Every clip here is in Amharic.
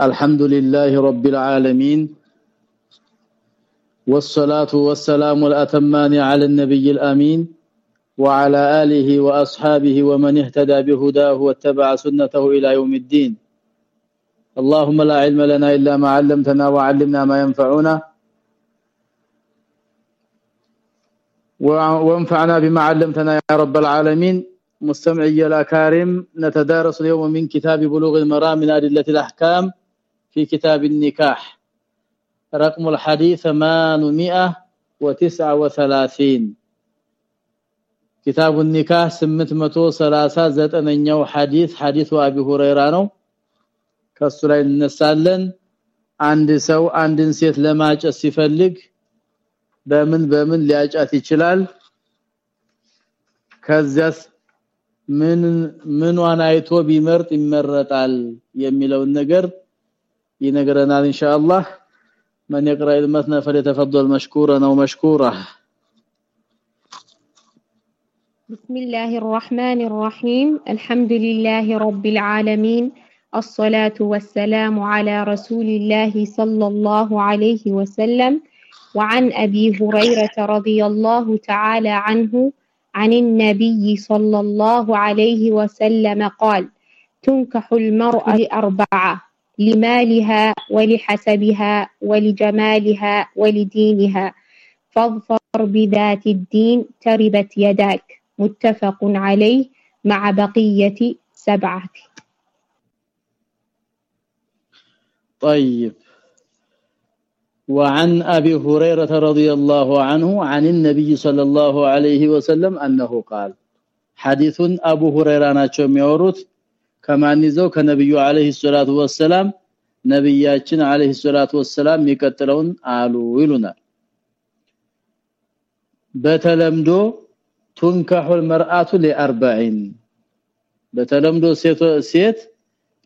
الحمد لله رب العالمين والصلاة والسلام الأتمان على النبي الأمين وعلى آله وأصحابه ومن اهتدى بهداه واتبع سنته إلى يوم الدين. اللهم لا علم لنا إلا ما علمتنا وعلمنا ما ينفعنا وانفعنا بما علمتنا يا رب العالمين. مستمعي الأكارم نتدارس اليوم من كتاب بلوغ المرام من أدلة الأحكام. في كتاب النكاح رقم الحديث 839 كتاب النكاح 839ኛው ሐዲስ ሐዲሱ አቢ ሁረይራ ነው ከሱ ላይ እንነሳለን አንድ ሰው አንድን ሴት ለማጨት ሲፈልግ በምን በምን ሊያጫት ይችላል ከዚያስ ምን ምንዋን አይቶ ቢመርጥ ይመረጣል የሚለውን ነገር ينقرنا إن شاء الله. من يقرأ المثنى فليتفضل مشكورا أو مشكورة. بسم الله الرحمن الرحيم. الحمد لله رب العالمين. الصلاة والسلام على رسول الله صلى الله عليه وسلم. وعن أبي هريرة رضي الله تعالى عنه عن النبي صلى الله عليه وسلم قال تنكح المرأة لأربعة. لمالها ولحسبها ولجمالها ولدينها فاظفر بذات الدين تربت يداك متفق عليه مع بقية سبعة طيب وعن أبي هريرة رضي الله عنه عن النبي صلى الله عليه وسلم أنه قال حديث أبو هريرة ናቸው የሚያወሩት ከማን ይዘው? ከነብዩ አለይሂ ሰላቱ ወሰለም ነብያችን አለይሂ ሰላቱ ወሰለም የሚቀጥለውን አሉ ይሉናል። በተለምዶ ቱንካሁል መርአቱ ለአርባዒን በተለምዶ ሴት ሴት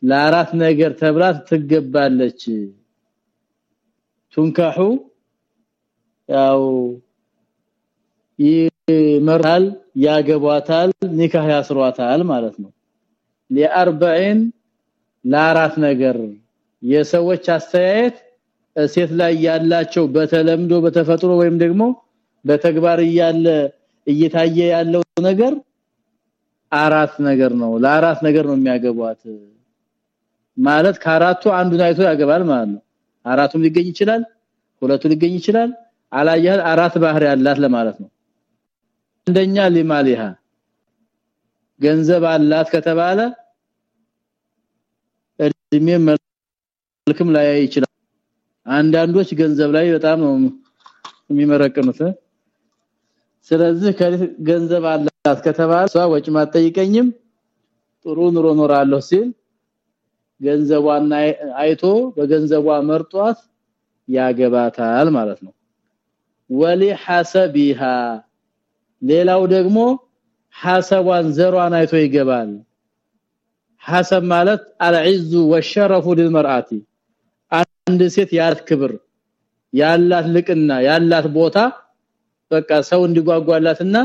ለአራት ነገር ተብላ ትገባለች። ቱንካሁ ያው ይመራል ያገቧታል ኒካህ ያስሯታል ማለት ነው ለአርባዒን ለአራት ነገር። የሰዎች አስተያየት ሴት ላይ ያላቸው በተለምዶ በተፈጥሮ ወይም ደግሞ በተግባር እያለ እየታየ ያለው ነገር አራት ነገር ነው። ለአራት ነገር ነው የሚያገቧት። ማለት ከአራቱ አንዱን አይቶ ያገባል ማለት ነው። አራቱም ሊገኝ ይችላል ሁለቱ ሊገኝ ይችላል። አላየህ አራት ባህር ያላት ለማለት ነው። አንደኛ ሊማሊሃ ገንዘብ አላት ከተባለ እድሜ መልክም ላይ ይችላል። አንዳንዶች ገንዘብ ላይ በጣም ነው የሚመረቅኑት። ስለዚህ ገንዘብ አላት ከተባለ ሰው ወጭ ማጠይቀኝም ጥሩ ኑሮ ኖራለሁ ሲል ገንዘቧን አይቶ በገንዘቧ መርጧት ያገባታል ማለት ነው። ወሊ ሐሰቢሃ ሌላው ደግሞ ሐሰቧን ዘሯን አይቶ ይገባል። ሐሰብ ማለት አልዕዙ ወሸረፉ ለልመርአቲ አንድ ሴት ያላት ክብር ያላት ልቅና ያላት ቦታ በቃ ሰው እንዲጓጓላትና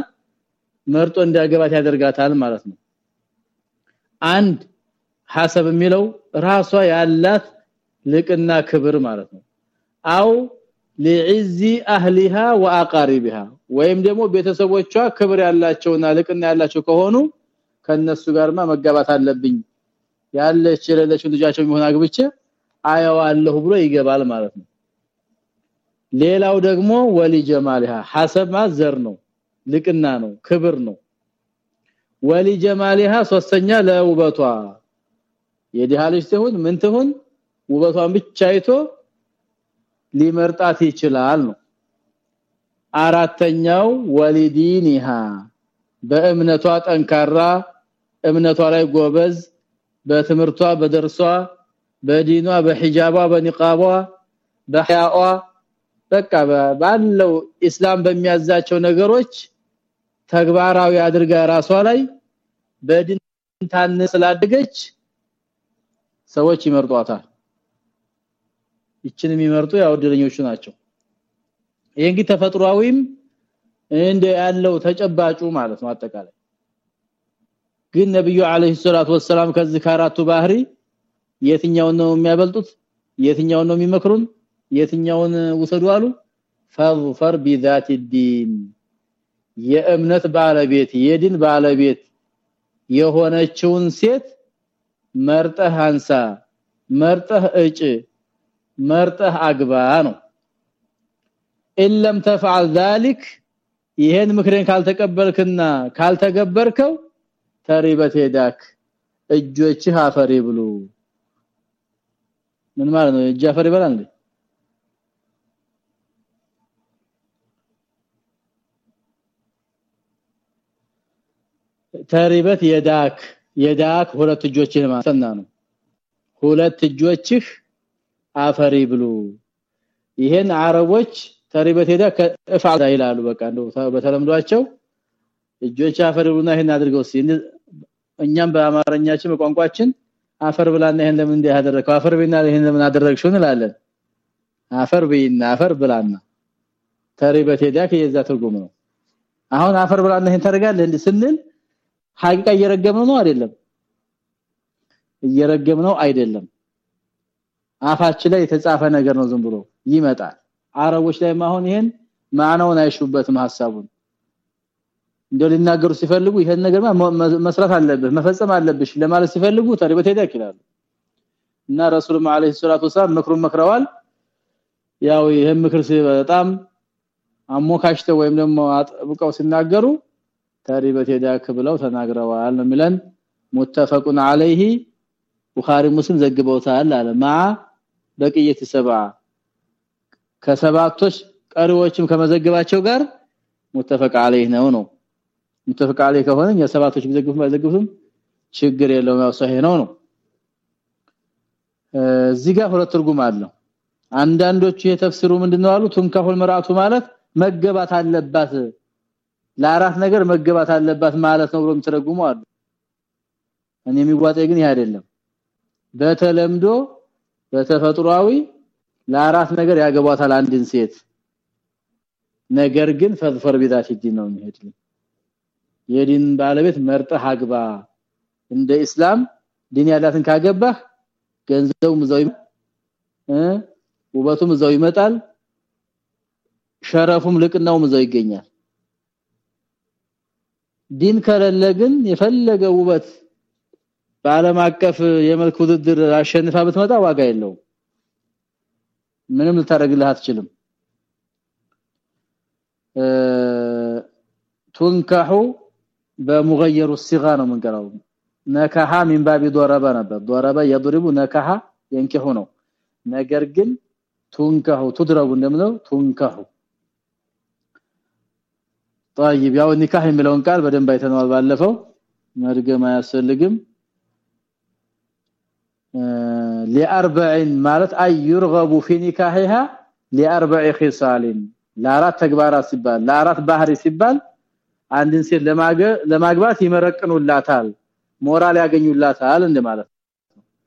መርጦ እንዲያገባት ያደርጋታል ማለት ነው። አንድ ሐሰብ የሚለው ራሷ ያላት ልቅና ክብር ማለት ነው። አው ለዒዚ አህሊሃ ወአቃሪቢሃ ወይም ደግሞ ቤተሰቦቿ ክብር ያላቸውና ልቅና ያላቸው ከሆኑ ከነሱ ጋርማ መጋባት አለብኝ። ያለች የሌለችው ልጃቸው የሚሆን አግብቼ አየዋለሁ ብሎ ይገባል ማለት ነው። ሌላው ደግሞ ወሊ ጀማልሃ ሐሰብ ማዘር ነው ልቅና ነው ክብር ነው። ወሊ ጀማልሃ ሶስተኛ ለውበቷ። የዲሃ ልጅ ትሁን ምን ትሁን? ውበቷን ብቻ አይቶ ሊመርጣት ይችላል ነው። አራተኛው ወሊዲኒሃ በእምነቷ ጠንካራ እምነቷ ላይ ጎበዝ በትምርቷ በደርሷ በዲኗ በሂጃቧ በኒቃቧ በሐያዋ በቃ ባለው እስላም በሚያዛቸው ነገሮች ተግባራዊ አድርጋ ራሷ ላይ ታነ ስላደገች ሰዎች ይመርጧታል ይችን የሚመርጡ ያው ድለኞቹ ናቸው። ይሄ እንግዲህ ተፈጥሯዊም እንደ ያለው ተጨባጩ ማለት ነው አጠቃላይ። ግን ነብዩ አለይሂ ሰላቱ ወሰለም ከዚህ ከአራቱ ባህሪ የትኛውን ነው የሚያበልጡት? የትኛውን ነው የሚመክሩን? የትኛውን ውሰዱ አሉ? ፈዝፈር بذات الدين የእምነት ባለቤት የዲን ባለቤት የሆነችውን ሴት መርጠህ አንሳ መርጠህ እጭ መርጠህ አግባ ነው ኢለም ተፍዓል ذلك ይሄን ምክሬን ካልተቀበልክና ካልተገበርከው ተሪበት ሄዳክ እጆችህ አፈሪ ብሉ ምን ማለት ነው እጅ አፈሪ ይበላል ተሪበት የዳክ የዳክ ሁለት እጆችህ ማሰና ነው ሁለት እጆችህ አፈሪ ብሉ። ይሄን አረቦች ተሪበት ሄዳ ከእፋዳ ይላሉ። በቃ እንደው በተለምዷቸው እጆች አፈር ብሉና ይሄን አድርገው እኛም በአማርኛችን በቋንቋችን አፈር ብላና ይሄን ለምን እንዲህ ያደረከው አፈር ብይና ይሄን ለምን አደረግሽው እንላለን። አፈር ብይና አፈር ብላና ተሪበት ሄዳ ከየዛ ትርጉም ነው። አሁን አፈር ብላና ይሄን ታደርጋለህ እንዴ ስንል ሐቂቃ እየረገምነው ነው አይደለም። እየረገምነው አይደለም አፋችን ላይ የተጻፈ ነገር ነው ዝም ብሎ ይመጣል። አረቦች ላይ ማሆን ይሄን ማናውን አይሹበትም ሐሳቡን? እንደው ሊናገሩ ሲፈልጉ ይሄን ነገር መስራት አለብህ መፈጸም አለብሽ ለማለት ሲፈልጉ ተርበት ሄዳ ይችላል እና ረሱልም አለይሂ ሰላቱ ወሰለም ምክሩን መክረዋል። ያው ይሄን ምክር በጣም አሞካሽተው ወይም ደግሞ አጥብቀው ሲናገሩ ተሪበት ሄዳክ ብለው ተናግረዋል ነው ሚለን ሙተፈቁን አለይሂ ቡኻሪ ሙስሊም ዘግበውታል አለ። ማ በቅየት ሰባ ከሰባቶች ቀሪዎችም ከመዘግባቸው ጋር ሙተፈቅ አለይህ ነው ነው። ሙተፈቅ አለይህ ከሆነ የሰባቶች ቢዘግቡ ባይዘግቡም ችግር የለውም ያው ሰሂህ ነው ነው። እዚህ ጋር ሁለት ትርጉም አለው። አንዳንዶቹ የተፍሲሩ ምንድነው አሉ? ቱንካሁል መራቱ ማለት መገባት አለባት ለአራት ነገር መገባት አለባት ማለት ነው ብሎ ተረጉሙ አሉ። እኔ የሚዋጣ ግን ይሄ አይደለም። በተለምዶ በተፈጥሯዊ ለአራት ነገር ያገባታል አንድን ሴት። ነገር ግን ፈዝፈር ቢዛት ዲን ነው የሚሄድ የዲን ባለቤት መርጠህ አግባ። እንደ እስላም ዲን ያላትን ካገባህ ገንዘቡም እዛው እ? ውበቱም እዛው ይመጣል ሸረፉም ልቅናውም እዛው ይገኛል። ዲን ከሌለ ግን የፈለገ ውበት በአለም አቀፍ የመልክ ውድድር አሸንፋ ብትመጣ ዋጋ የለው ምንም ልታረግልህ አትችልም። تنكح بمغير الصيغه ነው መንቀራው ነካሃ من باب ضربه ነበር። ضربه يضرب ነካሃ ينكح ነው። ነገር ግን تنكح تضرب እንደምለው تنكح طيب ያው ኒካህ የሚለውን ቃል በደንብ አይተናል ባለፈው። መርገም አያስፈልግም። لاربع ማለት አይ يرغب في نكاحها لاربع خصال ለአራት ተግባራት ሲባል ለአራት ባህሪ ሲባል አንድን ሴት ለማግባት ይመረቅኑላታል ሞራል ያገኙላታል እንደማለት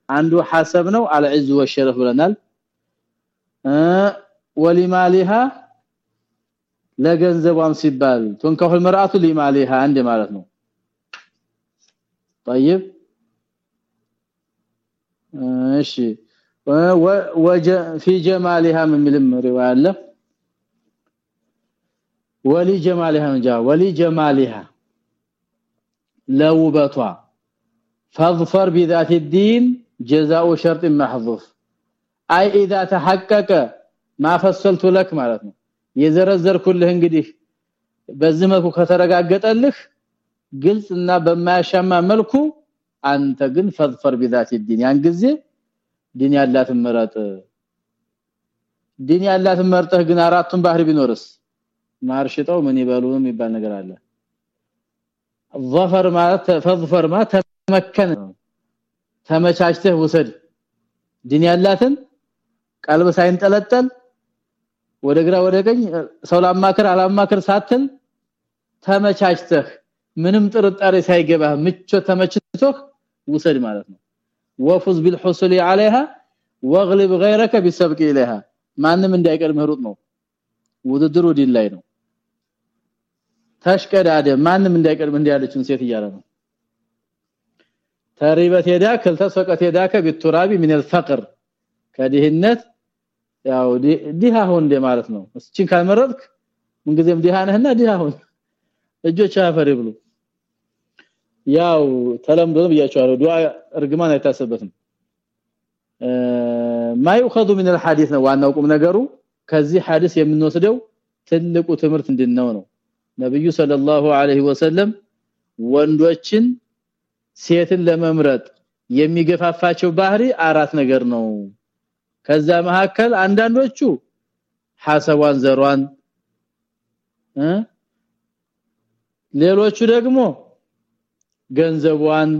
አንዱ ሐሰብ ነው አልዕዝ ወሸረፍ ብለናል ወሊማሊሃ ለገንዘቧም ሲባል ተንከሁል መርአቱ ሊማሊሃ እንደማለት ነው طيب እሺ ወጀ في جمالها من ምልም ሪዋያ አለ ወሊ ጀማሊሃ እንጃ ወሊ ጀማሊሃ ለውበቷ فاظفر بذات الدين جزاء شرط محذوف اي اذا تحقق ما فصلت لك ማለት ነው የዘረዘርኩልህ እንግዲህ በዚህ መልኩ ከተረጋገጠልህ ግልጽና በማያሻማ መልኩ አንተ ግን ፈዝፈር بذات الدين ያን ጊዜ ዲን ያላትን መረጥ ዲን ያላትን መርጠህ ግን አራቱን ባህሪ ቢኖርስ ማርሽጠው ምን ይበሉ የሚባል ነገር አለ ظفر ማለት ፈዝፈር ማለት ተመከነ ተመቻችተህ ውሰድ ዲን ያላትን ቀልብ ሳይንጠለጠል ወደ ግራ ወደ ቀኝ ሰው ላማከር አላማከር ሳትል ተመቻችተህ ምንም ጥርጣሬ ሳይገባህ ምቾት ተመችቶህ ውሰድ ማለት ነው ወፉዝ بالحصول عليها واغلب غيرك بسبق اليها ማንም እንዳይቀድም ሩጥ ነው ውድድሩ ዲን ላይ ነው ተሽቀዳደ ማንም እንዳይቀድም እንዲያለችን ሴት እያለ ነው ተሪበት የዳከ ተሰቀት የዳከ ቢቱራቢ ምን الفقر ከድህነት ያው ዲሃ ሁን እንደ ማለት ነው እስኪን ካልመረጥክ ምንጊዜም ዲሃ ነህና ዲሃ ሁን እጆች አፈር ይብሉ ያው ተለምዶ ብያቸዋለሁ ዱዓ እርግማን አይታሰበትም ما يؤخذ من الحديث ነው ዋናው ቁም ነገሩ ከዚህ ሐዲስ የምንወስደው ትልቁ ትምህርት እንድነው ነው ነብዩ ሰለላሁ ዐለይሂ ወሰለም ወንዶችን ሴትን ለመምረጥ የሚገፋፋቸው ባህሪ አራት ነገር ነው ከዛ መካከል አንዳንዶቹ ሐሰቧን ዘሯን ሌሎቹ ደግሞ ገንዘቧን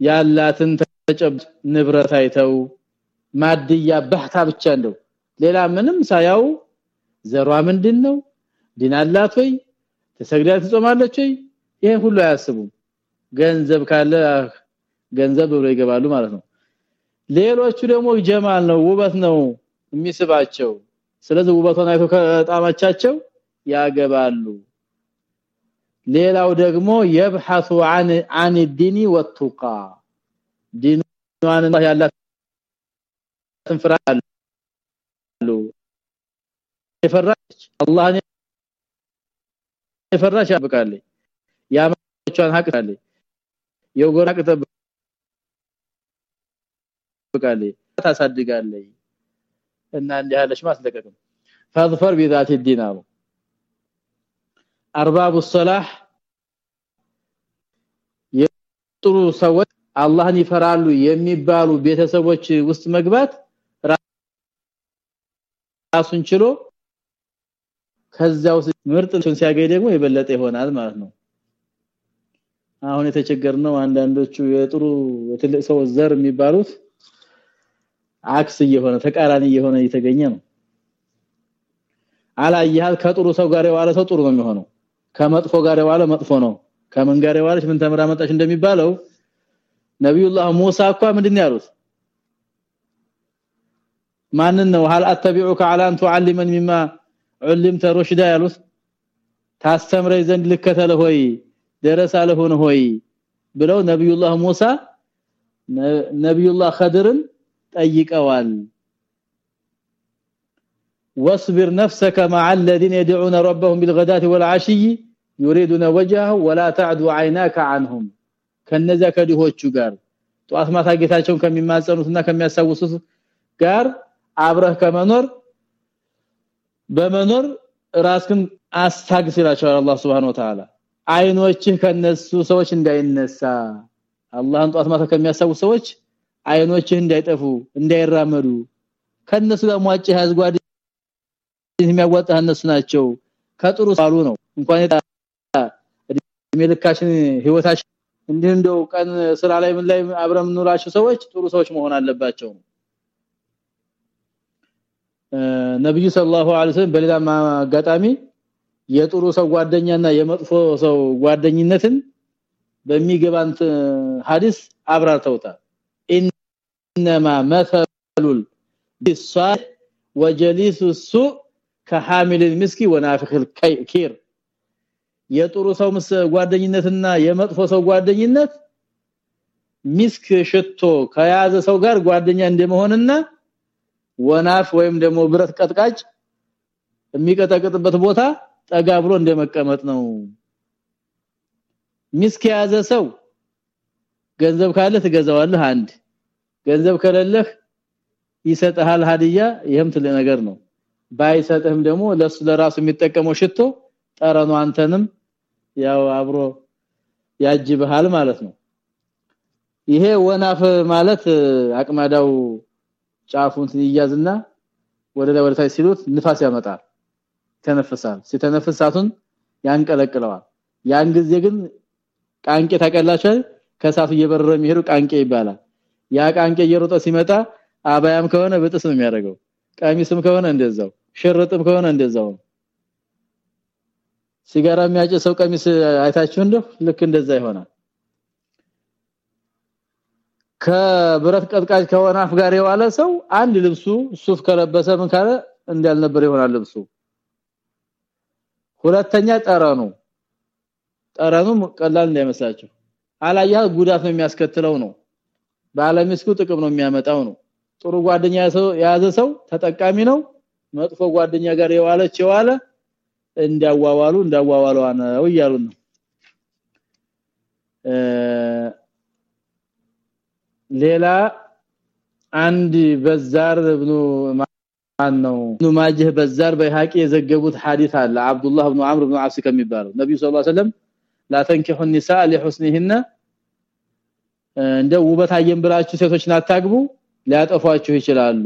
ያላትን ተጨብ ንብረት አይተው ማድያ ባህታ ብቻ እንደው ሌላ ምንም ሳያው ዘሯ ምንድነው? ዲናላት ወይ? ተሰግዳ ትጾማለች ወይ? ይሄ ሁሉ አያስቡም። ገንዘብ ካለ ገንዘብ ብሎ ይገባሉ ማለት ነው። ሌሎቹ ደግሞ ጀማል ነው ውበት ነው የሚስባቸው። ስለዚህ ውበቷን አይቶ ከጣማቻቸው ያገባሉ ሌላው ደግሞ يبحث عن عن الدين والتقى ዲኗን ያላት ትንፍራሉ የፈራች አላህን የፈራች ያብቃለች ያማቿን ሀቅ አለ የጎራ ቅጠብ ትጠብቃለች ታሳድጋለች እና እንዲህ ያለሽ ማስለቀቅም فاظفر بذات الدين አሉ አርባቡ ሰላህ የጥሩ ሰዎች አላህን ይፈራሉ የሚባሉ ቤተሰቦች ውስጥ መግባት ራሱን ችሎ ከዛው ምርጥን ሲያገኝ ደግሞ የበለጠ ይሆናል ማለት ነው። አሁን የተቸገርነው አንዳንዶቹ የጥሩ የትልቅ ሰው ዘር የሚባሉት አክስ እየሆነ ተቃራኒ እየሆነ እየተገኘ ነው። አላየሃል? ከጥሩ ሰው ጋር የዋለ ሰው ጥሩ ነው የሚሆነው። ከመጥፎ ጋር የዋለ መጥፎ ነው ከምን ጋር የዋለች ምን ተምራ መጣች እንደሚባለው ነብዩላህ ሙሳ እንኳ ምንድነው ያሉት ማንን ነው هل اتبعك على ان تعلمني مما علمت رشدا ያሉት ታስተምረኝ ዘንድ ልከተለ ሆይ ደረሳ ለሆነ ሆይ ብለው ነብዩላህ ሙሳ ነብዩላህ ኸድርን ጠይቀዋል واصبر نفسك مع الذين يدعون ربهم بالغداة والعشي يريدون وجهه ولا تعد عيناك عنهم ከነዛ ከዲሆቹ ጋር ጧት ማታ ጌታቸውን ከሚማጸኑትና ከሚያሳውሱት ጋር አብረህ ከመኖር በመኖር ራስክን አስታግስ ይላቸዋል አላህ Subhanahu Wa Ta'ala አይኖችህ ከነሱ ሰዎች እንዳይነሳ አላህን ጧት ማታ ከሚያሳውሱ ሰዎች አይኖችህ እንዳይጠፉ እንዳይራመዱ ከነሱ ጋር ሟጭ ያዝጓድ የሚያዋጣ እነሱ ናቸው ከጥሩ ሳሉ ነው እንኳን የመልካችን ህይወታችን እንዲህ እንደው ቀን ስራ ላይ ምን ላይ አብረን ኑራቸው ሰዎች ጥሩ ሰዎች መሆን አለባቸው ነብዩ ሰለላሁ ዐለይሂ ወሰለም በሌላ አጋጣሚ የጥሩ ሰው ጓደኛና የመጥፎ ሰው ጓደኝነትን በሚገባን ሐዲስ አብራርተውታል انما مثل الصالح وجليس السوء كحامل المسك ونافخ الكير የጥሩ ሰው ጓደኝነትና የመጥፎ ሰው ጓደኝነት ሚስክ ሽቶ ከያዘ ሰው ጋር ጓደኛ እንደመሆንና ወናፍ ወይም ደግሞ ብረት ቀጥቃጭ የሚቀጠቅጥበት ቦታ ጠጋ ብሎ እንደመቀመጥ ነው ሚስክ የያዘ ሰው ገንዘብ ካለ ትገዛዋለህ አንድ ገንዘብ ከሌለህ ይሰጥሃል ሀዲያ ይሄም ትልቅ ነገር ነው ባይሰጥህም ደግሞ ለሱ ለራሱ የሚጠቀመው ሽቶ ጠረኑ አንተንም ያው አብሮ ያጅብሃል ማለት ነው። ይሄ ወናፍ ማለት አቅማዳው ጫፉን ይያዝና ወደ ላይ ወደ ታች ሲሉት ንፋስ ያመጣል ተነፍሳል ሲተነፍሳቱን ያንቀለቅለዋል። ያን ጊዜ ግን ቃንቄ ታቀላቸው ከሳቱ እየበረረ የሚሄዱ ቃንቄ ይባላል። ያ ቃንቄ እየሮጠ ሲመጣ አባያም ከሆነ በጥስ ነው የሚያደርገው ቀሚስም ከሆነ እንደዛው ሽርጥም ከሆነ እንደዛው። ሲጋራ የሚያጨሰው ቀሚስ አይታችሁ እንደው? ልክ እንደዛ ይሆናል። ከብረት ቀጥቃጭ ከሆነ አፍ ጋር የዋለ ሰው አንድ ልብሱ ሱፍ ከለበሰ ምን ካለ እንዳልነበር ይሆናል ልብሱ። ሁለተኛ ጠረኑ። ጠረኑ ቀላል እንዳይመስላችሁ። አላያ ጉዳት ነው የሚያስከትለው ነው። ባለሚስኩ ጥቅም ነው የሚያመጣው ነው። ጥሩ ጓደኛ የያዘ ሰው ተጠቃሚ ነው መጥፎ ጓደኛ ጋር የዋለች የዋለ እንዲያዋዋሉ እንዳዋዋለው ነው እያሉ ነው ሌላ አንድ በዛር ብኑ ማን ነው ኢብኑ ማጀህ በዛር በሐቂ የዘገቡት ሐዲስ አለ አብዱላህ ኢብኑ አምር ኢብኑ አፍስ ከሚባለው ነብዩ ሰለላሁ ዐለይሂ ወሰለም لا تنكحوا النساء لحسنهن እንደ ውበት አየን ብላችሁ ሴቶችን አታግቡ ሊያጠፏችሁ ይችላሉ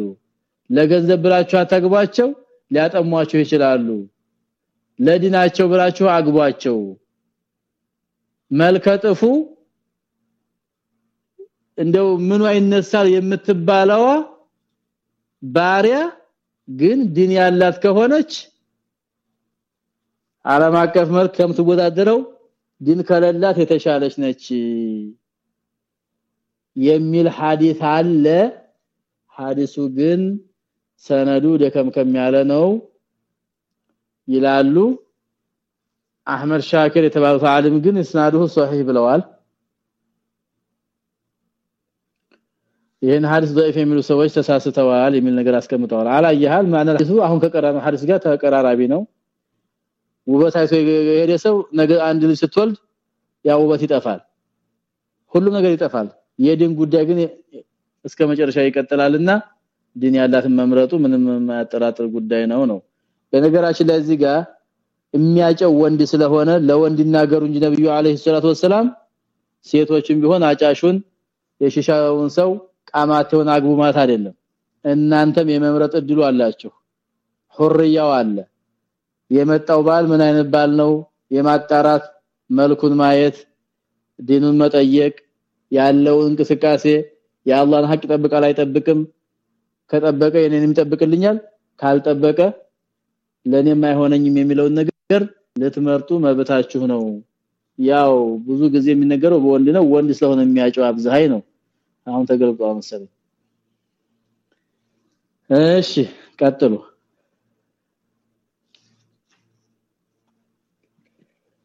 ለገንዘብ ብላችሁ አታግቧቸው ሊያጠሟችሁ ይችላሉ። ለዲናቸው ብላችሁ አግቧቸው። መልከጥፉ እንደው ምኑ አይነሳል የምትባለዋ ባሪያ ግን ዲን ያላት ከሆነች ዓለም አቀፍ መልክ ከምትወዳደረው ዲን ከሌላት የተሻለች ነች የሚል ሐዲስ አለ። ሐዲሱ ግን ሰነዱ ደከምከም ያለ ነው ይላሉ አህመድ ሻኪር የተባሉት ዓለም ግን እስናዱሁ ሷሂህ ብለዋል ይሄን ሐዲስ ضعيف የሚሉ ሰዎች ተሳስተዋል የሚል ነገር አስቀምጠዋል አላየሃል ማነ ሐዲሱ አሁን ከቀራነው ሐዲስ ጋር ተቀራራቢ ነው ውበት አይቶ የሄደ ሰው ነገ አንድ ልጅ ስትወልድ ያ ውበት ይጠፋል ሁሉም ነገር ይጠፋል የዲን ጉዳይ ግን እስከ መጨረሻ ይቀጥላልና ዲን ያላትን መምረጡ ምንም የማያጠራጥር ጉዳይ ነው ነው። በነገራችን ላይ እዚህ ጋር የሚያጨው ወንድ ስለሆነ ለወንድ ይናገሩ እንጂ ነብዩ አለይሂ ሰላቱ ወሰለም ሴቶችም ቢሆን አጫሹን የሽሻውን ሰው ቃማቸውን አግቡ ማለት አይደለም። እናንተም የመምረጥ እድሉ አላችሁ። ሁርያው አለ። የመጣው ባል ምን አይነት ባል ነው? የማጣራት መልኩን ማየት ዲኑን መጠየቅ ያለው እንቅስቃሴ የአላህን ሐቅ ጠብቃል አይጠብቅም ከጠበቀ የኔንም ይጠብቅልኛል ካልጠበቀ ለኔም አይሆነኝም የሚለውን ነገር ልትመርጡ መብታችሁ ነው ያው ብዙ ጊዜ የሚነገረው በወንድ ነው ወንድ ስለሆነ የሚያጨው አብዛይ ነው አሁን ተገልጧል መሰለኝ እሺ ቀጥሉ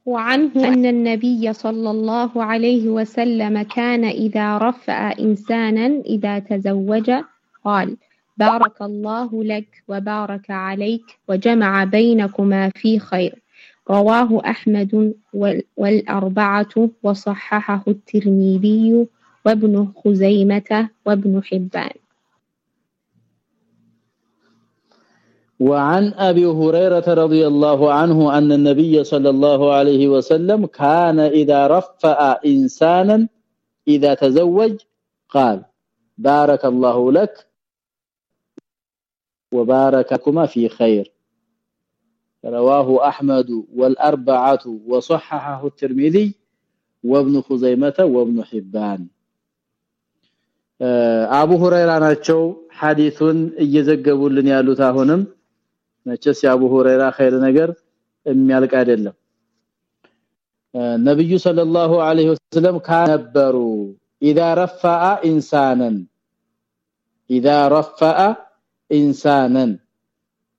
وعنه أن النبي صلى الله عليه وسلم كان إذا رفع إنسانا إذا تزوج قال بارك الله لك وبارك عليك وجمع بينكما في خير. رواه أحمد والأربعة وصححه الترمذي وابن خزيمة وابن حبان. وعن أبي هريرة رضي الله عنه أن النبي صلى الله عليه وسلم كان إذا رفع إنسانا إذا تزوج قال بارك الله لك وبارككما في خير رواه احمد والاربعه وصححه الترمذي وابن خزيمه وابن حبان አቡ ሁረይራ ናቸው ሐዲሱን እየዘገቡልን ያሉት አሁንም መቼስ ያቡ ሁረይራ ኸይር ነገር የሚያልቅ አይደለም ነብዩ ሰለላሁ ዐለይሂ ወሰለም ካነበሩ اذا رفع انسانا اذا رفع انسانا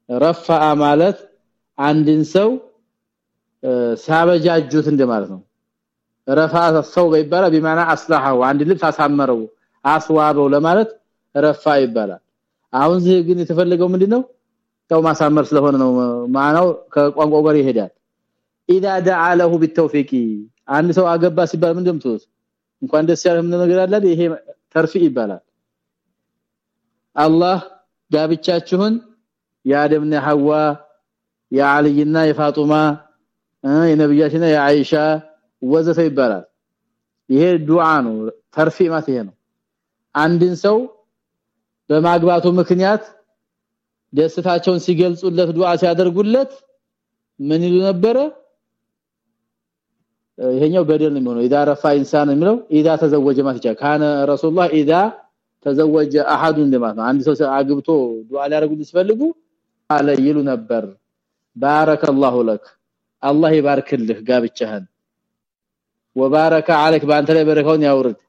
رفع ማለት አንድን ሰው ሳበጃጁት እንደማለት ነው ረፋ ሰው ይባላል በማና አስላሐው አንድ ልብስ አሳመረው አስዋበው ለማለት ረፋ ይባላል አሁን እዚህ ግን የተፈለገው ምንድነው ሰው ማሳመር ስለሆነ ነው ማናው ከቋንቋው ጋር ይሄዳል اذا دعا له بالتوفيق አንድ ሰው አገባ ሲባል ምን እንደምትወስ እንኳን ደስ ያለህ ምን ነገር አለ ይሄ ተርፊ ይባላል አላህ ጋብቻችሁን የአደምና ሐዋ የአልይና የፋጡማ የነብያችንና የአይሻ ወዘተ ይባላል። ይሄ ዱዓ ነው ተርፊ ይሄ ነው። አንድን ሰው በማግባቱ ምክንያት ደስታቸውን ሲገልጹለት ዱዓ ሲያደርጉለት ምን ይሉ ነበረ? ይሄኛው በደል ነው የሚሆነው። ኢዳ ረፋ ኢንሳን የሚለው ኢዳ ተዘወጀ ማለት ይቻላል። ካነ ረሱላህ ኢዳ ተዘወጀ አሐዱ እንደማለት ነው አንድ ሰው አግብቶ ዱዓ ሊያደርጉት ሲፈልጉ አለ ይሉ ነበር ባረከላሁ ለክ አላህ ይባርክልህ ጋብቻህን ወባረከ አለክ ባንተ ላይ በረካውን ያውርድ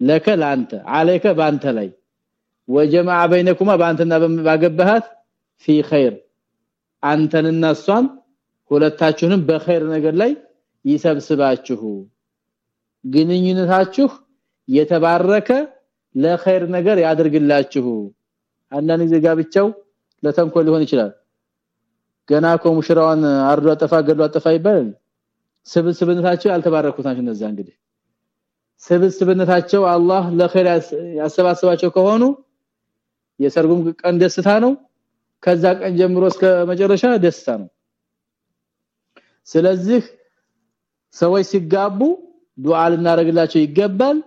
ለከ ላንተ አለከ ባንተ ላይ ወጀማዓ በይነኩማ ባንተና ባገባሃት في خير አንተንና እሷን ሁለታችሁንም በኸይር ነገር ላይ ይሰብስባችሁ ግንኙነታችሁ የተባረከ ለኸይር ነገር ያድርግላችሁ። አንዳንድ ጊዜ ጋብቻው ለተንኮል ሊሆን ይችላል። ገና እኮ አርዶ አጠፋ ገድሎ አጠፋ ይባላል። ስብስብነታቸው ያልተባረኩት ናቸው እነዛ እንግዲህ። ስብስብነታቸው አላህ ለኸይር ያሰባስባቸው ከሆኑ የሰርጉም ቀን ደስታ ነው። ከዛ ቀን ጀምሮ እስከ መጨረሻ ደስታ ነው። ስለዚህ ሰዎች ሲጋቡ ዱዓ ልናረግላቸው ይገባል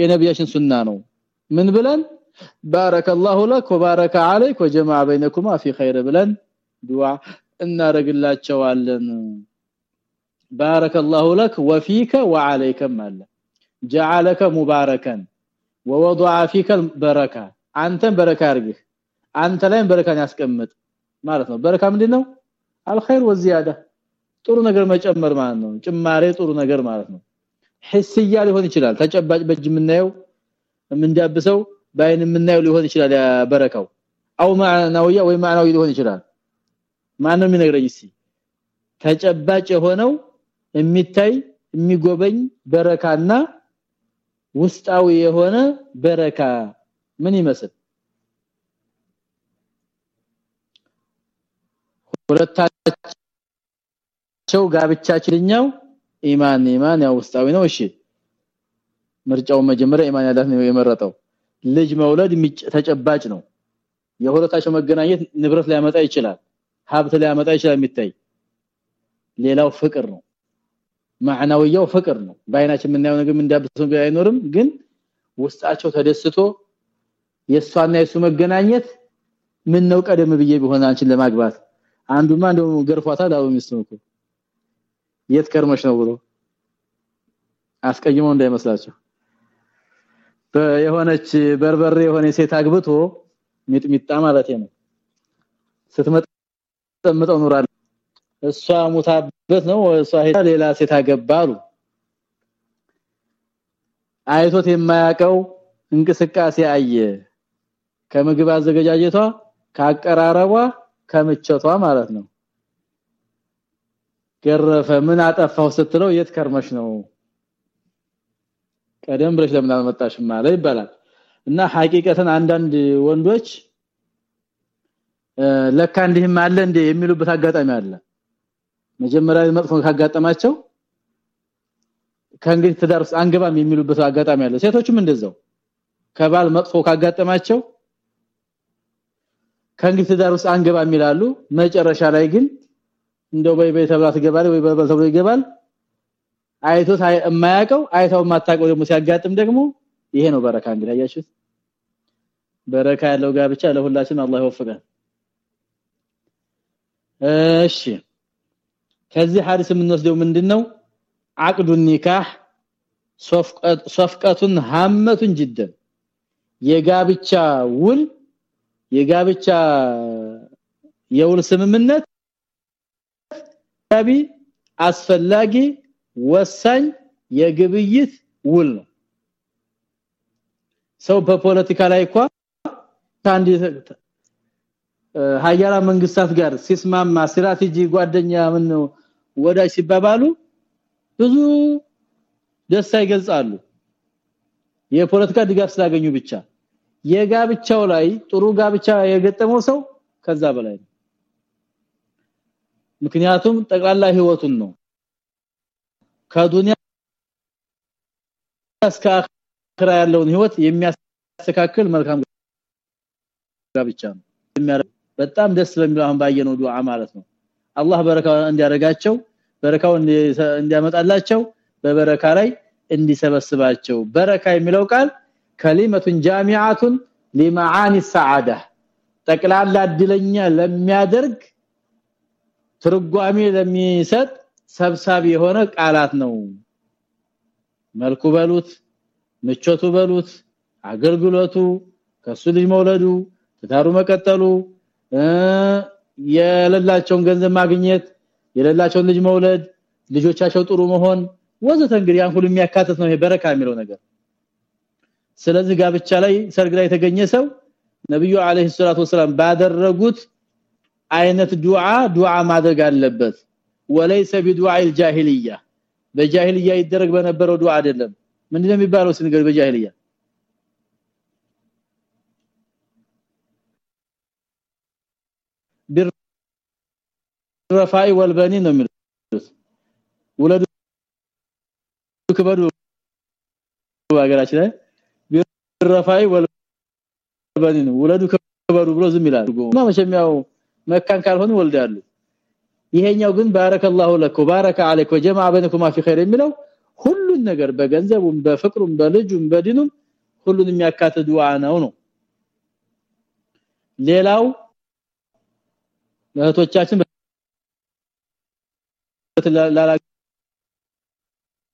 የነቢያችን ሱና ነው ምን ብለን ባረከላሁ ለክ ወባረከ አለይክ ወጀማዓ በይነኩማ ፊ ኸይር ብለን ዱዓ እናረግላቸዋለን ባረከላሁ ለክ ወፊከ ወአለይከ ማለ جعلك ሙባረከን ووضع فيك البركه አንተን በረካ ያርግህ አንተ ላይ በረካን ያስቀምጥ ማለት ነው በረካ ምንድነው አልኸይር ወዚያዳ ጥሩ ነገር መጨመር ማለት ነው ጭማሬ ጥሩ ነገር ማለት ነው ህስያ ሊሆን ይችላል። ተጨባጭ በእጅ የምናየው የምንዳብሰው በአይን የምናየው ሊሆን ይችላል በረካው አው ማዕናዊያ ወይ ማዕናዊ ሊሆን ይችላል። ማንም ይነግረኝ እስቲ ተጨባጭ የሆነው የሚታይ የሚጎበኝ በረካና ውስጣዊ የሆነ በረካ ምን ይመስል? ሁለታቸው ጋብቻችንኛው ኢማን ኢማን ያው ውስጣዊ ነው። እሺ ምርጫው መጀመሪያ ኢማን ያላት ነው የመረጠው። ልጅ መውለድ ተጨባጭ ነው። የሁለታቸው መገናኘት ንብረት ሊያመጣ ይችላል ሀብት ሊያመጣ ይችላል የሚታይ። ሌላው ፍቅር ነው። ማዕናዊያው ፍቅር ነው። በአይናችን የምናየው ነገር እንዳብሰው አይኖርም። ግን ውስጣቸው ተደስቶ የሷና የሱ መገናኘት ምን ነው ቀደም ብዬ ቢሆን አንቺን ለማግባት? አንዱማ እንደው ገርፏታል። አው ሚስቱንኩ የት ከርመሽ ነው ብሎ አስቀይመው እንዳይመስላችሁ? የሆነች በርበሬ የሆነ ሴት አግብቶ ሚጥሚጣ ማለት ነው። ስትመጠምጠው ኑራል እሷ ሙታበት ነው እሷ ሌላ ሴት አገባሉ አይቶት የማያቀው እንቅስቃሴ አየ። ከምግብ አዘገጃጀቷ ካቀራረቧ ከምቸቷ ማለት ነው ገረፈ ምን አጠፋው ስትለው የት ከርመሽ ነው? ቀደም ብለሽ ለምን አልመጣሽም ማለት ይባላል። እና ሐቂቀተን አንዳንድ ወንዶች ለካ እንዲህም አለ እንደ የሚሉበት አጋጣሚ አለ። መጀመሪያ መጥፎ ካጋጠማቸው ከእንግዲህ ትዳርስ አንገባም የሚሉበት አጋጣሚ አለ። ሴቶችም እንደዛው። ከባል መጥፎ ካጋጠማቸው ከእንግዲህ ትዳርስ አንገባም ይላሉ። መጨረሻ ላይ ግን እንደው በይ በይ ተብላ ትገባለች ወይ በል ተብሎ ይገባል? አይቶ የማያቀው አይታው ማታቀው ደግሞ ሲያጋጥም ደግሞ ይሄ ነው በረካ። እንግዲህ አያችሁት? በረካ ያለው ጋብቻ ለሁላችንም አላህ ይወፍቀን። እሺ ከዚህ ሐዲስ የምንወስደው ምንድነው? አቅዱ ኒካህ ሶፍቀቱን ሐመቱን ጅደን የጋብቻ ውል የጋብቻ የውል ስምምነት ታቢ አስፈላጊ ወሳኝ የግብይት ውል ነው። ሰው በፖለቲካ ላይ እንኳን አንድ ሀያላ መንግስታት ጋር ሲስማማ ስትራቴጂ ጓደኛ ምን ወዳጅ ሲባባሉ ብዙ ደስታ ይገልጻሉ። የፖለቲካ ድጋፍ ስላገኙ ብቻ። የጋብቻው ላይ ጥሩ ጋብቻ የገጠመው ሰው ከዛ በላይ ነው ምክንያቱም ጠቅላላ ህይወቱን ነው። ከዱንያ እስከ ያለውን ህይወት የሚያስተካክል መልካም ጋብቻ ነው። በጣም ደስ በሚለው አሁን ባየነው ዱዓ ማለት ነው። አላህ በረካ እንዲያረጋቸው በረካው እንዲያመጣላቸው በበረካ ላይ እንዲሰበስባቸው። በረካ የሚለው ቃል ከሊመቱን ጃሚዓቱን ለማዓኒ ሰዓዳ ጠቅላላ እድለኛ ለሚያደርግ ትርጓሜ ለሚሰጥ ሰብሳቢ የሆነ ቃላት ነው። መልኩ በሉት ምቾቱ በሉት አገልግሎቱ ከሱ ልጅ መውለዱ ትዳሩ መቀጠሉ የሌላቸውን ገንዘብ ማግኘት የሌላቸውን ልጅ መውለድ ልጆቻቸው ጥሩ መሆን ወዘተ እንግዲህ ያን ሁሉ የሚያካትት ነው ይሄ በረካ የሚለው ነገር። ስለዚህ ጋብቻ ላይ ሰርግ ላይ የተገኘ ሰው ነብዩ አለይሂ ሰላቱ ወሰለም ባደረጉት አይነት ዱዓ ዱዓ ማድረግ አለበት ወለይሰ ቢዱዓ الجاهليه በጃሂልያ ይደረግ በነበረው ዱዓ አይደለም ምንድነው የሚባለው ስንገር በጃሂልያ بالرفاء والبنين ነው የሚሉት ወለዱ ክበዱ ሀገራችን ላይ بالرفاء والبنين ወለዱ ክበዱ ብሎ ዝም ይላል እና መቼም ያው መካን ካልሆነ ወልዳሉ ይሄኛው ግን ባረከላሁ ለኩ ባረከ አለይኩ ወጀማ በይነኩማ ፊ ኸይር የሚለው ሁሉን ነገር በገንዘቡም በፍቅሩም በልጁም በዲኑም ሁሉን የሚያካትት ነው ነው። ሌላው እህቶቻችን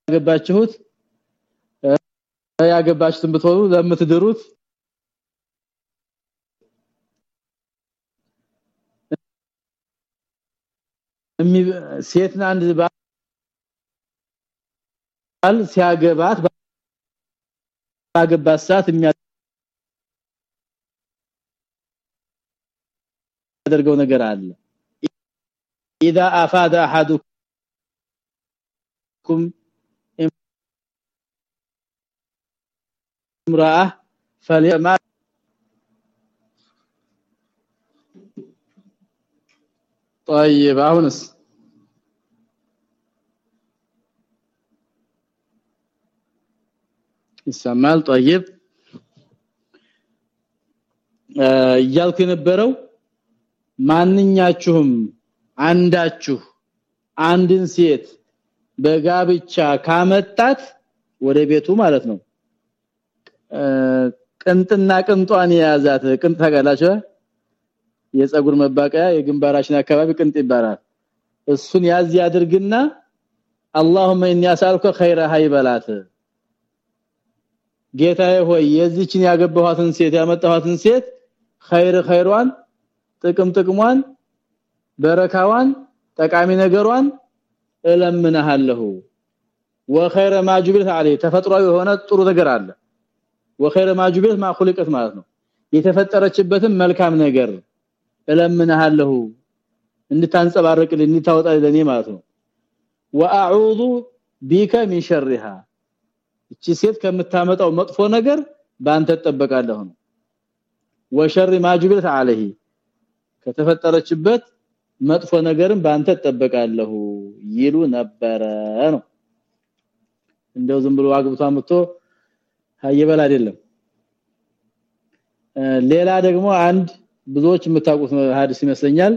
ላላገባችሁት ያገባችሁትን ብትሆኑ ለምትድሩት ሴትና አንድ ባል ሲያገባት ባገባት ሰዓት የሚያደርገው ነገር አለ اذا افاد احدكم امراه فليما طيب አሁንስ ይሰማል طيب እያልኩ የነበረው ማንኛችሁም አንዳችሁ አንድን ሴት በጋብቻ ካመጣት ወደ ቤቱ ማለት ነው ቅንጥና ቅንጧን የያዛት ቅንጥ ታጋላችሁ የፀጉር መባቀያ የግንባራችን አካባቢ ቅንጥ ይባላል። እሱን ያዝ ያድርግና اللهم اني اسالك خيرها ይበላት ጌታዬ ሆይ የዚችን ያገባኋትን ሴት ያመጣኋትን ሴት خير خيرዋን ጥቅም ጥቅሟን በረካዋን ጠቃሚ ነገሯን እለምንሃለሁ። وخير ما جبلت عليه ተፈጥሯዊ የሆነ ጥሩ ነገር አለ። وخير ما جبلت ما خلقت ማለት ነው። የተፈጠረችበትን መልካም ነገር እለምንሃለሁ እንድታንጸባርቅልኝ እንድታወጣልኝ ለኔ ማለት ነው واعوذ بك من شرها እቺ ሴት ከምታመጣው መጥፎ ነገር ባንተ ተጠበቃለሁ ነው ወሸር ማጅብለት عليه ከተፈጠረችበት መጥፎ ነገርን ባንተ ተጠበቃለሁ ይሉ ነበረ ነው እንደው ዝም ብሎ አግብቶ አምጥቶ hayebal አይደለም ሌላ ደግሞ አንድ ብዙዎች የምታውቁት ሐዲስ ይመስለኛል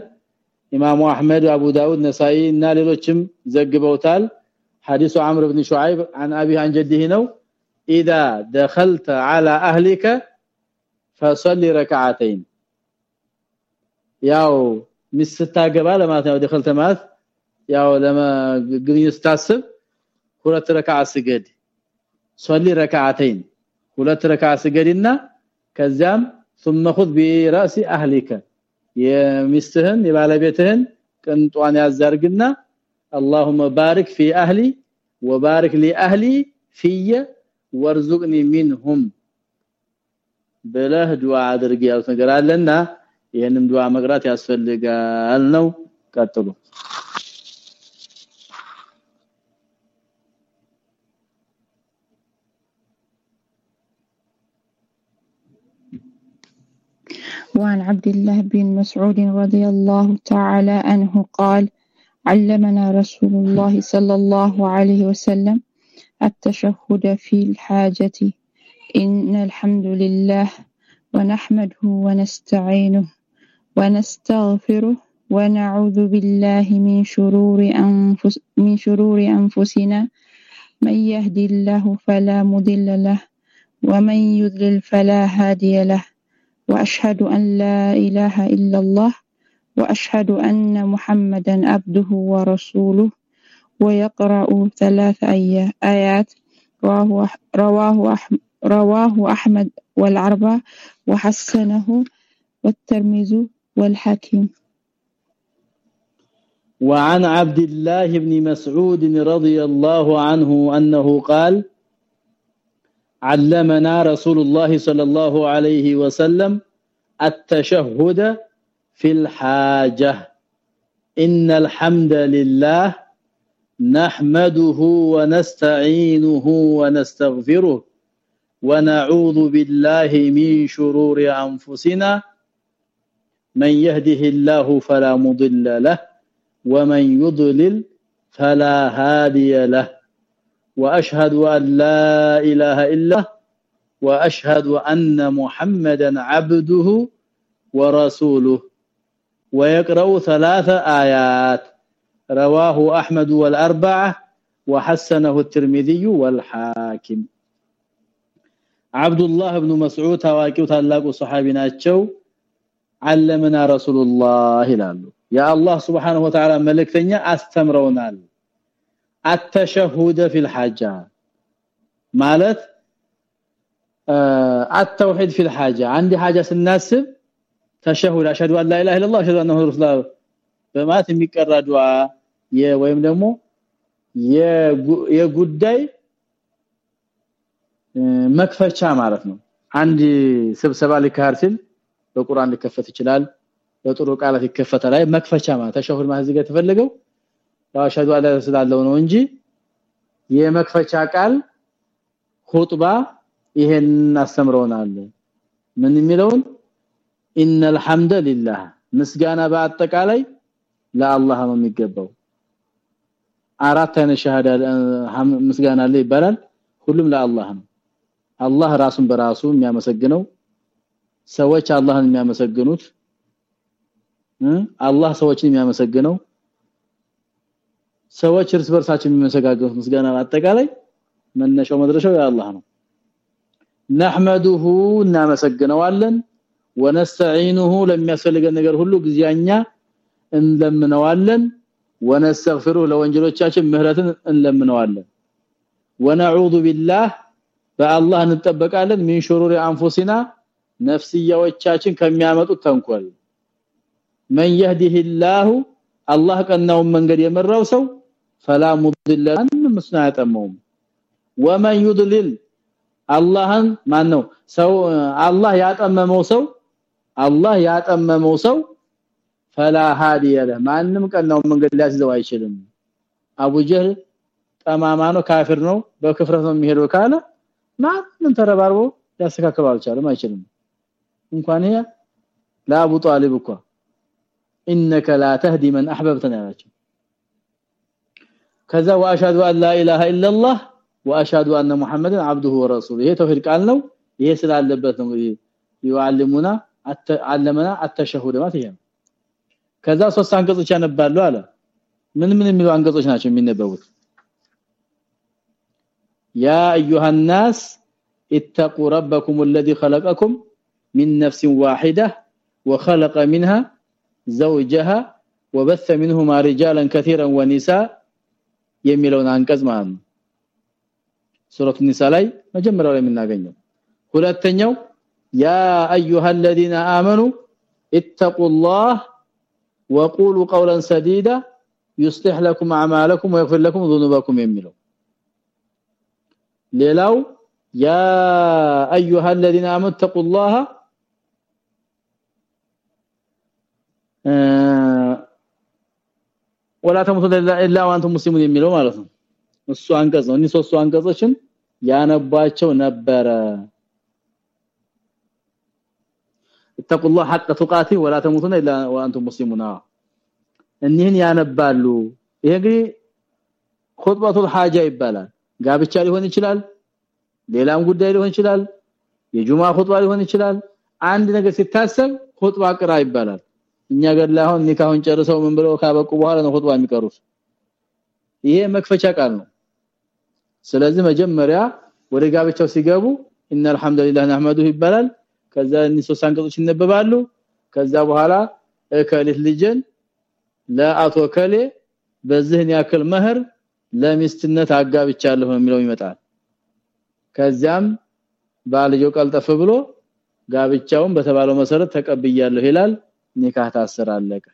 ኢማሙ አህመድ አቡ ዳውድ ነሳኢ እና ሌሎችም ዘግበውታል ሐዲሱ አምር ኢብኑ ሹዓይብ عن ابي عن جده ነው اذا دخلت على اهلك فصلي ركعتين ያው ምስታገባ ለማለት ነው دخلت ማለት ያው ለማግኘት ስታስብ ሁለት ረካዓ ስገድ ሶሊ ረካዓተይን ሁለት ረካዓ ስገድና ከዛም ثم خذ براس اهلك የሚስትህን የባለቤትህን ቅንጧን ያዛርግና اللهم بارك في اهلي وبارك لاهلي في وارزقني منهم በለህ ዱዓ አድርግ ያሉት ነገር አለና ይሄንም ዱዓ መቅራት ያስፈልጋል ነው ቀጥሉ وعن عبد الله بن مسعود رضي الله تعالى عنه قال علمنا رسول الله صلى الله عليه وسلم التشهد في الحاجة. إن الحمد لله ونحمده ونستعينه ونستغفره ونعوذ بالله من شرور أنفس من شرور أنفسنا. من يهدي الله فلا مضل له ومن يضلل فلا هادي له وأشهد أن لا إله إلا الله وأشهد أن محمدا عبده ورسوله ويقرأ ثلاث آيات رواه رواه أحمد والعربة وحسنه والترمذي والحاكم. وعن عبد الله بن مسعود رضي الله عنه أنه قال علمنا رسول الله صلى الله عليه وسلم التشهد في الحاجة. إن الحمد لله نحمده ونستعينه ونستغفره ونعوذ بالله من شرور أنفسنا. من يهده الله فلا مضل له ومن يضلل فلا هادي له. واشهد ان لا اله الا واشهد ان محمدا عبده ورسوله ويقرأ ثلاث آيات رواه أحمد والأربعة وحسنه الترمذي والحاكم عبد الله بن مسعود ታዋቂው ታላቁ ሱሐቢ ናቸው علمنا رسول الله ይላሉ ያ አላህ Subhanahu Wa Ta'ala መልእክተኛ አስተምረውናል التشهد في الحاجه ማለት التوحيد في الحاجه عندي حاجه سناسب ተሸሁድ አሽهد ان لا اله الا الله አሽهد ان محمد رسول الله በማለት የሚቀራ ዱዓ ወይም ደግሞ የጉዳይ መክፈቻ ማለት ነው። አንድ ስብሰባ ሊካር ሲል በቁርአን ሊከፈት ይችላል በጥሩ ቃላት ይከፈታል። አይ መክፈቻ ማለት ተሸሁድ ማለት እዚህ ያው አሽሀዱ አላ ስላለው ነው እንጂ የመክፈቻ ቃል ኹጥባ ይሄን አስተምሮናል ምን የሚለውን? ኢነል ሐምደ ሊላህ ምስጋና በአጠቃላይ ለአላህ ነው የሚገባው። አራት አይነት ሸሃዳ ምስጋና አለ ይባላል። ሁሉም ለአላህ ነው። አላህ ራሱን በራሱ የሚያመሰግነው ሰዎች አላህን የሚያመሰግኑት አላህ ሰዎችን የሚያመሰግነው ሰዎች እርስ በርሳቸው የሚመሰጋገኑት ምስጋና አጠቃላይ መነሻው መድረሻው የአላህ ነው ነህመዱሁ እናመሰግነዋለን ወነስተዒኑሁ ለሚያስፈልገን ነገር ሁሉ ግዚያኛ እንለምነዋለን ወነስተግፊሩ ለወንጀሎቻችን ምህረትን እንለምነዋለን ወነዑዙ ቢላህ በአላህ እንጠበቃለን ሚን ሹሩሪ አንፉሲና ነፍስያዎቻችን ከሚያመጡት ተንኮል من يهده الله አላህ ቀናውን መንገድ የመራው ሰው فلا مضل له مسنا ያጠመውም ومن يضلل አላህን ማን ነው ሰው አላህ ያጠመመው ሰው አላህ ያጠመመው ሰው فلا هادي له ማንም ቀናው መንገድ ሊያስይዘው አይችልም አቡ ጀህል ጠማማ ነው ካፊር ነው በክፍረት ነው የሚሄደው ካለ ማንም ተረባርቦ ያስተካክለው አልቻለም አይችልም እንኳን ይሄ ለአቡ ጣሊብ እኮ انك لا تهدي من احببت ያላቸው ከዛ ወአሽሀዱ አን ላኢላሃ ኢላላህ ወአሽሀዱ አነ ሙሐመድን አብዱሁ ወረሱሉ። ይሄ ተውሂድ ቃል ነው። ይሄ ስላለበት ነው ይዋልሙና አለመና አተሸሁድ ማለት ይሄ ከዛ ሶስት አንቀጾች ያነባሉ አለ። ምን ምን የሚሉ አንቀጾች ናቸው የሚነበቡት? ያ ايها الناس اتقوا ربكم الذي خلقكم من نفس واحده وخلق منها زوجها وبث منهما رجالا كثيرا ونساء የሚለውን አንቀጽ ማለት ነው ሱረቱ ኒሳ ላይ መጀመሪያው ላይ የምናገኘው ሁለተኛው ያ ايها الذين امنوا اتقوا الله وقولوا قولا سديدا يصلح لكم اعمالكم ويغفر لكم ذنوبكم የሚለው ሌላው يا ايها الذين امنوا اتقوا الله ወላ ተሙቱ ኢላ ወአንቱም ሙስሊሙን የሚለው ማለት ነው። እሱ አንቀጽ ነው። እነዚህ ሶስቱ አንቀጾችን ያነባቸው ነበረ። ተቁላህ ሐቅ ተቃቲ ወላ ተሙቱና ኢላ ወአንቱም ሙስሊሙና እኒህን ያነባሉ። ይሄ እንግዲህ ኹጥባቱል ሐጃ ይባላል። ጋብቻ ሊሆን ይችላል ሌላም ጉዳይ ሊሆን ይችላል የጁማ ኹጥባ ሊሆን ይችላል። አንድ ነገር ሲታሰብ ኹጥባ ቅራ ይባላል። እኛ ጋር ላይ አሁን ኒካሁን ጨርሰው ምን ብለው ካበቁ በኋላ ነው ኹጥባ የሚቀሩት? ይሄ መክፈቻ ቃል ነው። ስለዚህ መጀመሪያ ወደ ጋብቻው ሲገቡ ኢነል ሐምዱሊላህ ነህመዱሁ ይባላል። ከዛ እነሱ አንቀጾች ይነበባሉ። ከዛ በኋላ እከሊት ልጅን ለአቶ ከሌ በዚህን ያክል መህር ለሚስትነት አጋብቻለሁ የሚለው ይመጣል። ከዚያም ባልየው ቀልጠፍ ብሎ ጋብቻውን በተባለው መሰረት ተቀብያለሁ ይላል ኒካህ ታሰራለቀ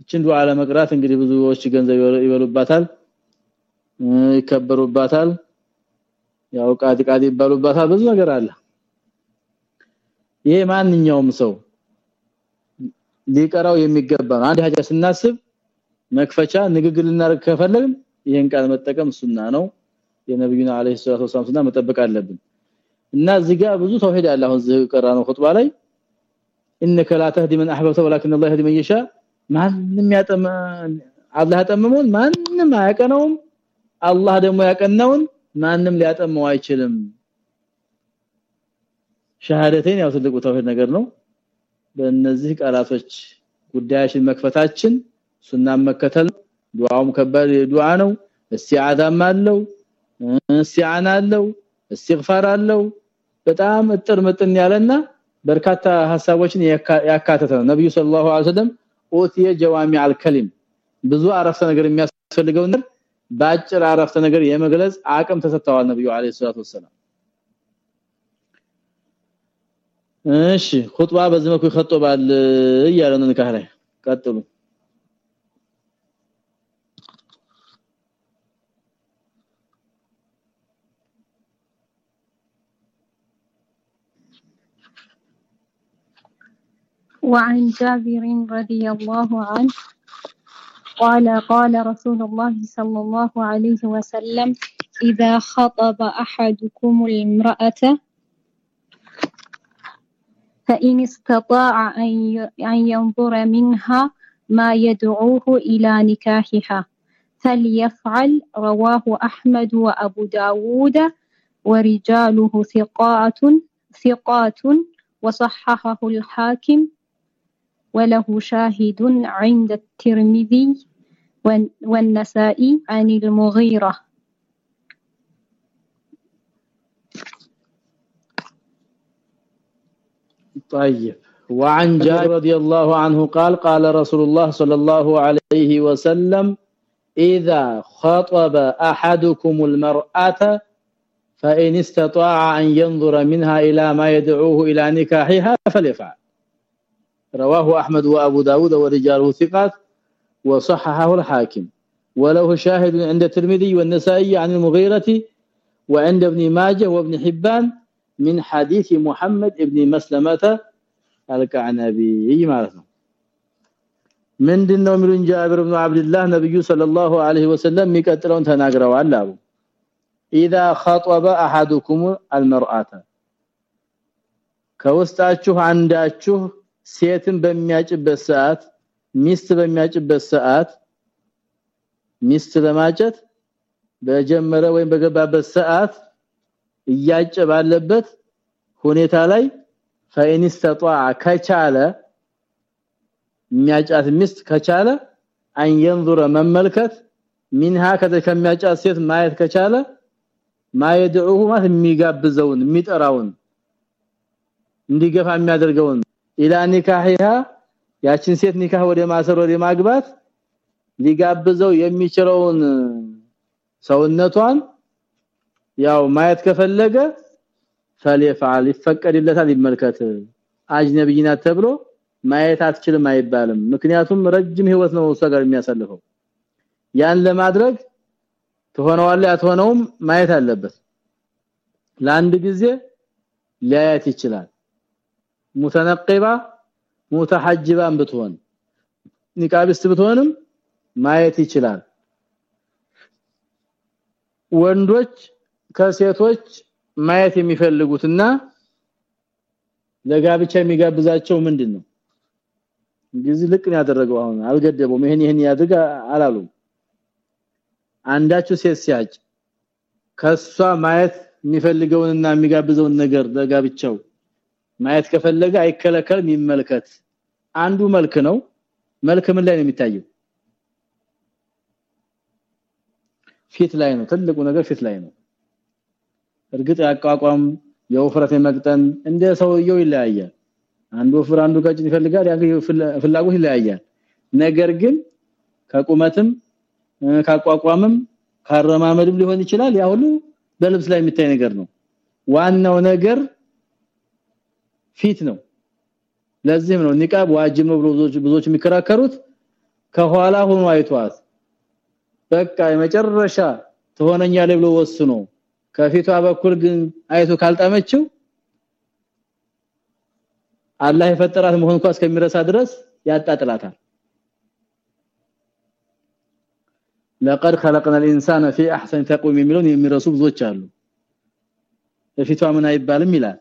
እቺን ዱዓ ለመቅራት እንግዲህ ብዙዎች ገንዘብ ይበሉባታል ይከበሩባታል ያው ቃዲ ቃዲ ይባሉባታል ብዙ ነገር አለ። ይሄ ማንኛውም ሰው ሊቀራው የሚገባ አንድ ሀጃ ስናስብ መክፈቻ ንግግር ልናደርግ ከፈለግን ይሄን ቃል መጠቀም ሱና ነው። የነብዩና አለይሂ ሰላቱ ወሰለም መጠበቅ አለብን እና እዚህ ጋር ብዙ ተውሂድ አለ አሁን እዚህ ቀራነው ኹጥባ ላይ انك لا تهدي من احببت ولكن الله يهدي من يشاء ማንም ያጠመ አላህ ያጠመመውን ማንም አያቀነውም አላህ ደግሞ ያቀነውን ማንም ሊያጠመው አይችልም ሸሃደተን ያው ትልቁ ተውሂድ ነገር ነው በእነዚህ ቃላቶች ጉዳያችን መክፈታችን ሱናን መከተል ዱዓውም ከባድ ዱዓ ነው እስቲዓዛም አለው እስቲዓና አለው እስትግፋር አለው። በጣም እጥር ምጥን ያለና በርካታ ሐሳቦችን ያካተተ ነው። ነብዩ ሰለላሁ ዐለይሂ ወሰለም ኦቲየ ጀዋሚ አልከሊም ብዙ አረፍተ ነገር የሚያስፈልገው ነገር ባጭር አረፍተ ነገር የመግለጽ አቅም ተሰጥተዋል ነብዩ አለይሂ ሰላቱ ወሰለም እሺ ኹጥባ በዚህ መልኩ ይخطባል ንካህ ላይ ቀጥሉ وعن جابر رضي الله عنه قال قال رسول الله صلى الله عليه وسلم إذا خطب أحدكم المرأة فإن استطاع أن ينظر منها ما يدعوه إلى نكاحها فليفعل رواه أحمد وأبو داود ورجاله ثقات ثقات وصححه الحاكم وله شاهد عند الترمذي والنسائي عن المغيرة. طيب. وعن جابر رضي الله عنه قال قال رسول الله صلى الله عليه وسلم إذا خطب أحدكم المرأة فإن استطاع أن ينظر منها إلى ما يدعوه إلى نكاحها فليفعل. رواه أحمد وأبو داود ورجاله ثقات وصححه الحاكم وله شاهد عند الترمذي والنسائي عن المغيرة وعند ابن ماجه وابن حبان من حديث محمد ابن مسلمة الكعنبي معناته ምንድነው የሚሉን ጃብር ኢብኑ አብዱላህ ነብዩ ሰለላሁ ዐለይሂ ወሰለም የሚቀጥለውን ተናግረዋል አሉ اذا خطب احدكم المراه ከውስጣችሁ አንዳችሁ ሴትን በሚያጭበት ሰዓት ሚስት በሚያጭበት ሰዓት ሚስት ለማጨት በጀመረ ወይም በገባበት ሰዓት እያጨ ባለበት ሁኔታ ላይ ፈኢንስተጣ ከቻለ የሚያጫት ሚስት ከቻለ አንየንዙረ መመልከት ሚንሃ ከሚያጫት ሴት ማየት ከቻለ ማየድዑሁ ማለት የሚጋብዘውን የሚጠራውን እንዲገፋ የሚያደርገውን ኢላ ኒካሂሃ ያችን ሴት ኒካህ ወደ ማሰር ወደ ማግባት ሊጋብዘው የሚችለውን ሰውነቷን ያው ማየት ከፈለገ ፈሊፈዓል ይፈቀድለታል ይመልከት። አጅነብይና ተብሎ ማየት አትችልም አይባልም። ምክንያቱም ረጅም ህይወት ነው እሷ የሚያሳልፈው። ያን ለማድረግ ትሆነዋለህ አትሆነውም ማየት አለበት። ለአንድ ጊዜ ሊያያት ይችላል ሙተነቂባ ሙተሐጅባን ብትሆን። ኒቃብስት ብትሆንም ማየት ይችላል። ወንዶች ከሴቶች ማየት የሚፈልጉትና ለጋብቻ የሚጋብዛቸው ምንድነው? እንግዲህ ልቅ ነው ያደረገው አሁን አልገደበውም ይሄን ይሄን ያድርግ አላሉም። አንዳችሁ ሴት ሲያጭ ከሷ ማየት የሚፈልገውንና የሚጋብዘውን ነገር ለጋብቻው ማየት ከፈለገ አይከለከልም ይመልከት። አንዱ መልክ ነው። መልክ ምን ላይ ነው የሚታየው? ፊት ላይ ነው። ትልቁ ነገር ፊት ላይ ነው። እርግጥ ያቋቋም የውፍረት የመቅጠን እንደ ሰውየው ይለያያል። አንዱ ወፍር አንዱ ቀጭን ይፈልጋል ያ ፍላጎት ይለያያል። ነገር ግን ከቁመትም ካቋቋምም ካረማመድም ሊሆን ይችላል። ያ ሁሉ በልብስ ላይ የሚታይ ነገር ነው። ዋናው ነገር ፊት ነው ለዚህም ነው ኒቃብ ዋጅብ ነው ብሎ ብዙዎች የሚከራከሩት ከኋላ ሆኖ አይቷት በቃ የመጨረሻ ትሆነኛለህ ብሎ ወስኖ ከፊቷ በኩል ግን አይቶ ካልጣመችው አላህ የፈጠራት መሆን እንኳን እስከሚረሳ ድረስ ያጣጥላታል لقد خلقنا الانسان في احسن تقويم የሚለውን የሚረሱ ብዙዎች አሉ በፊቷ ምን አይባልም ይላል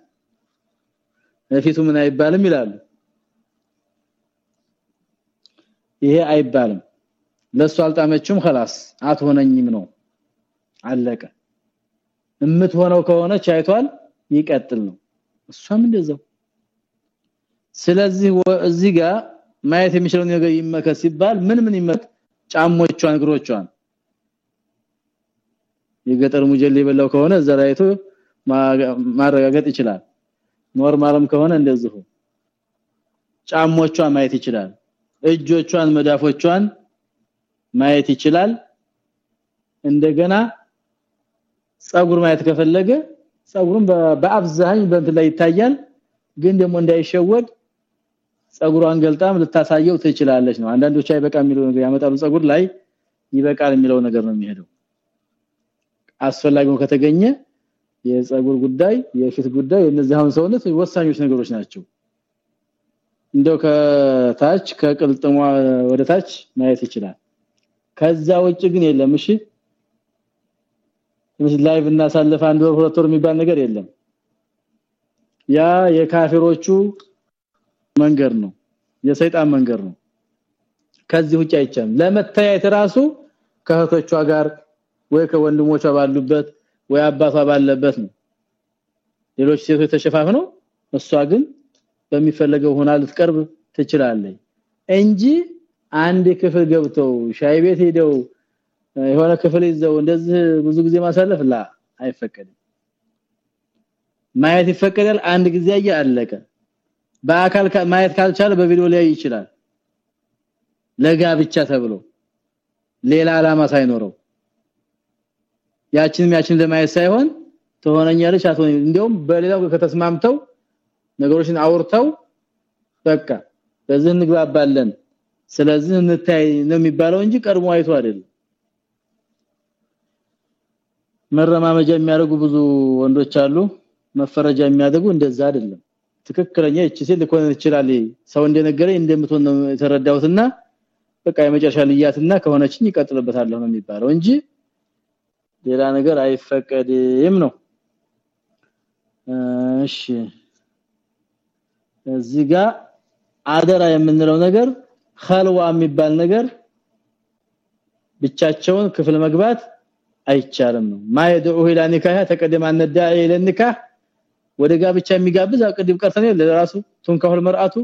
በፊቱ ምን አይባልም ይላሉ ይሄ አይባልም ለሱ አልጣመችም خلاص አትሆነኝም ነው አለቀ እምትሆነው ከሆነ ቻይቷል ይቀጥል ነው እሷም እንደዛው ስለዚህ እዚህ ጋር ማየት የሚችለው ነገር ይመከስ ሲባል ምን ምን ይመክ ጫሞቿን እግሮቿን የገጠር ሙጀል የበላው ከሆነ እዛ ላይቶ ማረጋገጥ ይችላል ኖርማልም ከሆነ እንደዚሁ። ጫሞቿን ማየት ይችላል። እጆቿን መዳፎቿን ማየት ይችላል። እንደገና ጸጉር ማየት ከፈለገ ጸጉሩን በአብዛኝ በእንት ላይ ይታያል። ግን ደግሞ እንዳይሸወድ ጸጉሯን ገልጣም ልታሳየው ትችላለች ነው። አንዳንዶች አይበቃ የሚለው ነገር ያመጣሉ። ጸጉር ላይ ይበቃል የሚለው ነገር ነው የሚሄደው። አስፈላጊው ከተገኘ የጸጉር ጉዳይ የፊት ጉዳይ እነዚህ አሁን ሰውነት ወሳኞች ነገሮች ናቸው። እንደው ከታች ከቅልጥሟ ወደ ታች ማየት ይችላል። ከዛ ውጭ ግን የለም። እሺ? ትንሽ live እናሳልፍ። አንድ ወር ሁለት ወር የሚባል ነገር የለም። ያ የካፊሮቹ መንገድ ነው። የሰይጣን መንገድ ነው። ከዚህ ውጭ አይቻልም። ለመታየት ራሱ ከህቶቿ ጋር ወይ ከወንድሞቿ ባሉበት ወይ አባቷ ባለበት ነው። ሌሎች ሴቶች ተሸፋፍነው እሷ ግን በሚፈለገው ሆና ልትቀርብ ትችላለች እንጂ አንድ ክፍል ገብተው ሻይ ቤት ሄደው የሆነ ክፍል ይዘው እንደዚህ ብዙ ጊዜ ማሳለፍ ላ አይፈቀድም። ማየት ይፈቀዳል። አንድ ጊዜ አለቀ። በአካል ማየት ካልቻለ በቪዲዮ ላይ ይችላል። ለጋብቻ ተብሎ ሌላ አላማ ሳይኖረው ያችንም ያችን ለማየት ሳይሆን ተሆነኛለች አትሆነ እንደውም በሌላው ከተስማምተው ነገሮችን አውርተው በቃ በዚህ እንግባባለን ስለዚህ እንታይ ነው የሚባለው እንጂ ቀድሞ አይቶ አይደለም። መረማመጃ የሚያደርጉ ብዙ ወንዶች አሉ። መፈረጃ የሚያደርጉ እንደዛ አይደለም። ትክክለኛ እቺ ሴት ሊሆን ይችላል ሰው እንደነገረኝ እንደምትሆን ነው የተረዳሁትና በቃ የመጨረሻ ልያትና ከሆነችኝ ይቀጥልበታለሁ ነው የሚባለው እንጂ ሌላ ነገር አይፈቀድም ነው። እሺ። እዚህ ጋር አደራ የምንለው ነገር ኸልዋ የሚባል ነገር ብቻቸውን ክፍል መግባት አይቻልም ነው። ማይደኡ ኢላ ኒካህ ተቀደማ ነዳ ኢላ ኒካህ ወደ ጋብቻ የሚጋብዝ አቅድም ቀርተን ለራሱ ቱንከሁል መርአቱ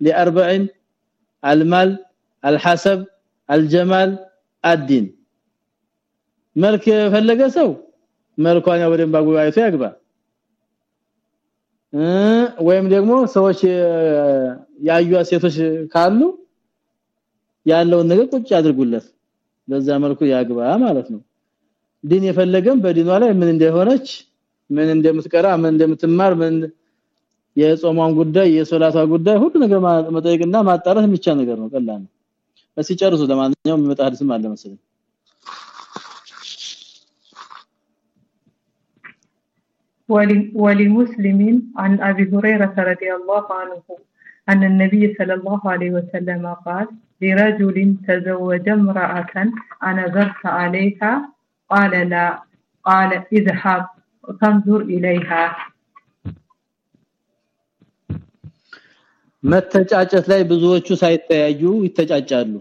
ለ40 አልማል አልሐሰብ አልጀማል አዲን። መልክ የፈለገ ሰው መልኳን ወደም ባጉባይቶ ያግባ። ወይም ደግሞ ሰዎች ያዩ ሴቶች ካሉ ያለውን ነገር ቁጭ አድርጉለት። በዛ መልኩ ያግባ ማለት ነው። ዲን የፈለገም በዲኗ ላይ ምን እንደሆነች ምን እንደምትቀራ ምን እንደምትማር ምን የጾሟን ጉዳይ የሶላቷ ጉዳይ ሁሉ ነገር መጠየቅና ማጣራት የሚቻል ነገር ነው። ቀላል ነው። እስኪ ጨርሱ። ለማንኛውም የሚመጣ አለ መሰለኝ ولمسلم عن أبي هريرة رضي الله عنه أن النبي صلى الله عليه وسلم قال لرجل تزوج امرأة أنظرت عليها قال لا قال اذهب فانظر إليها መተጫጨት ላይ ብዙዎቹ ሳይተያዩ ይተጫጫሉ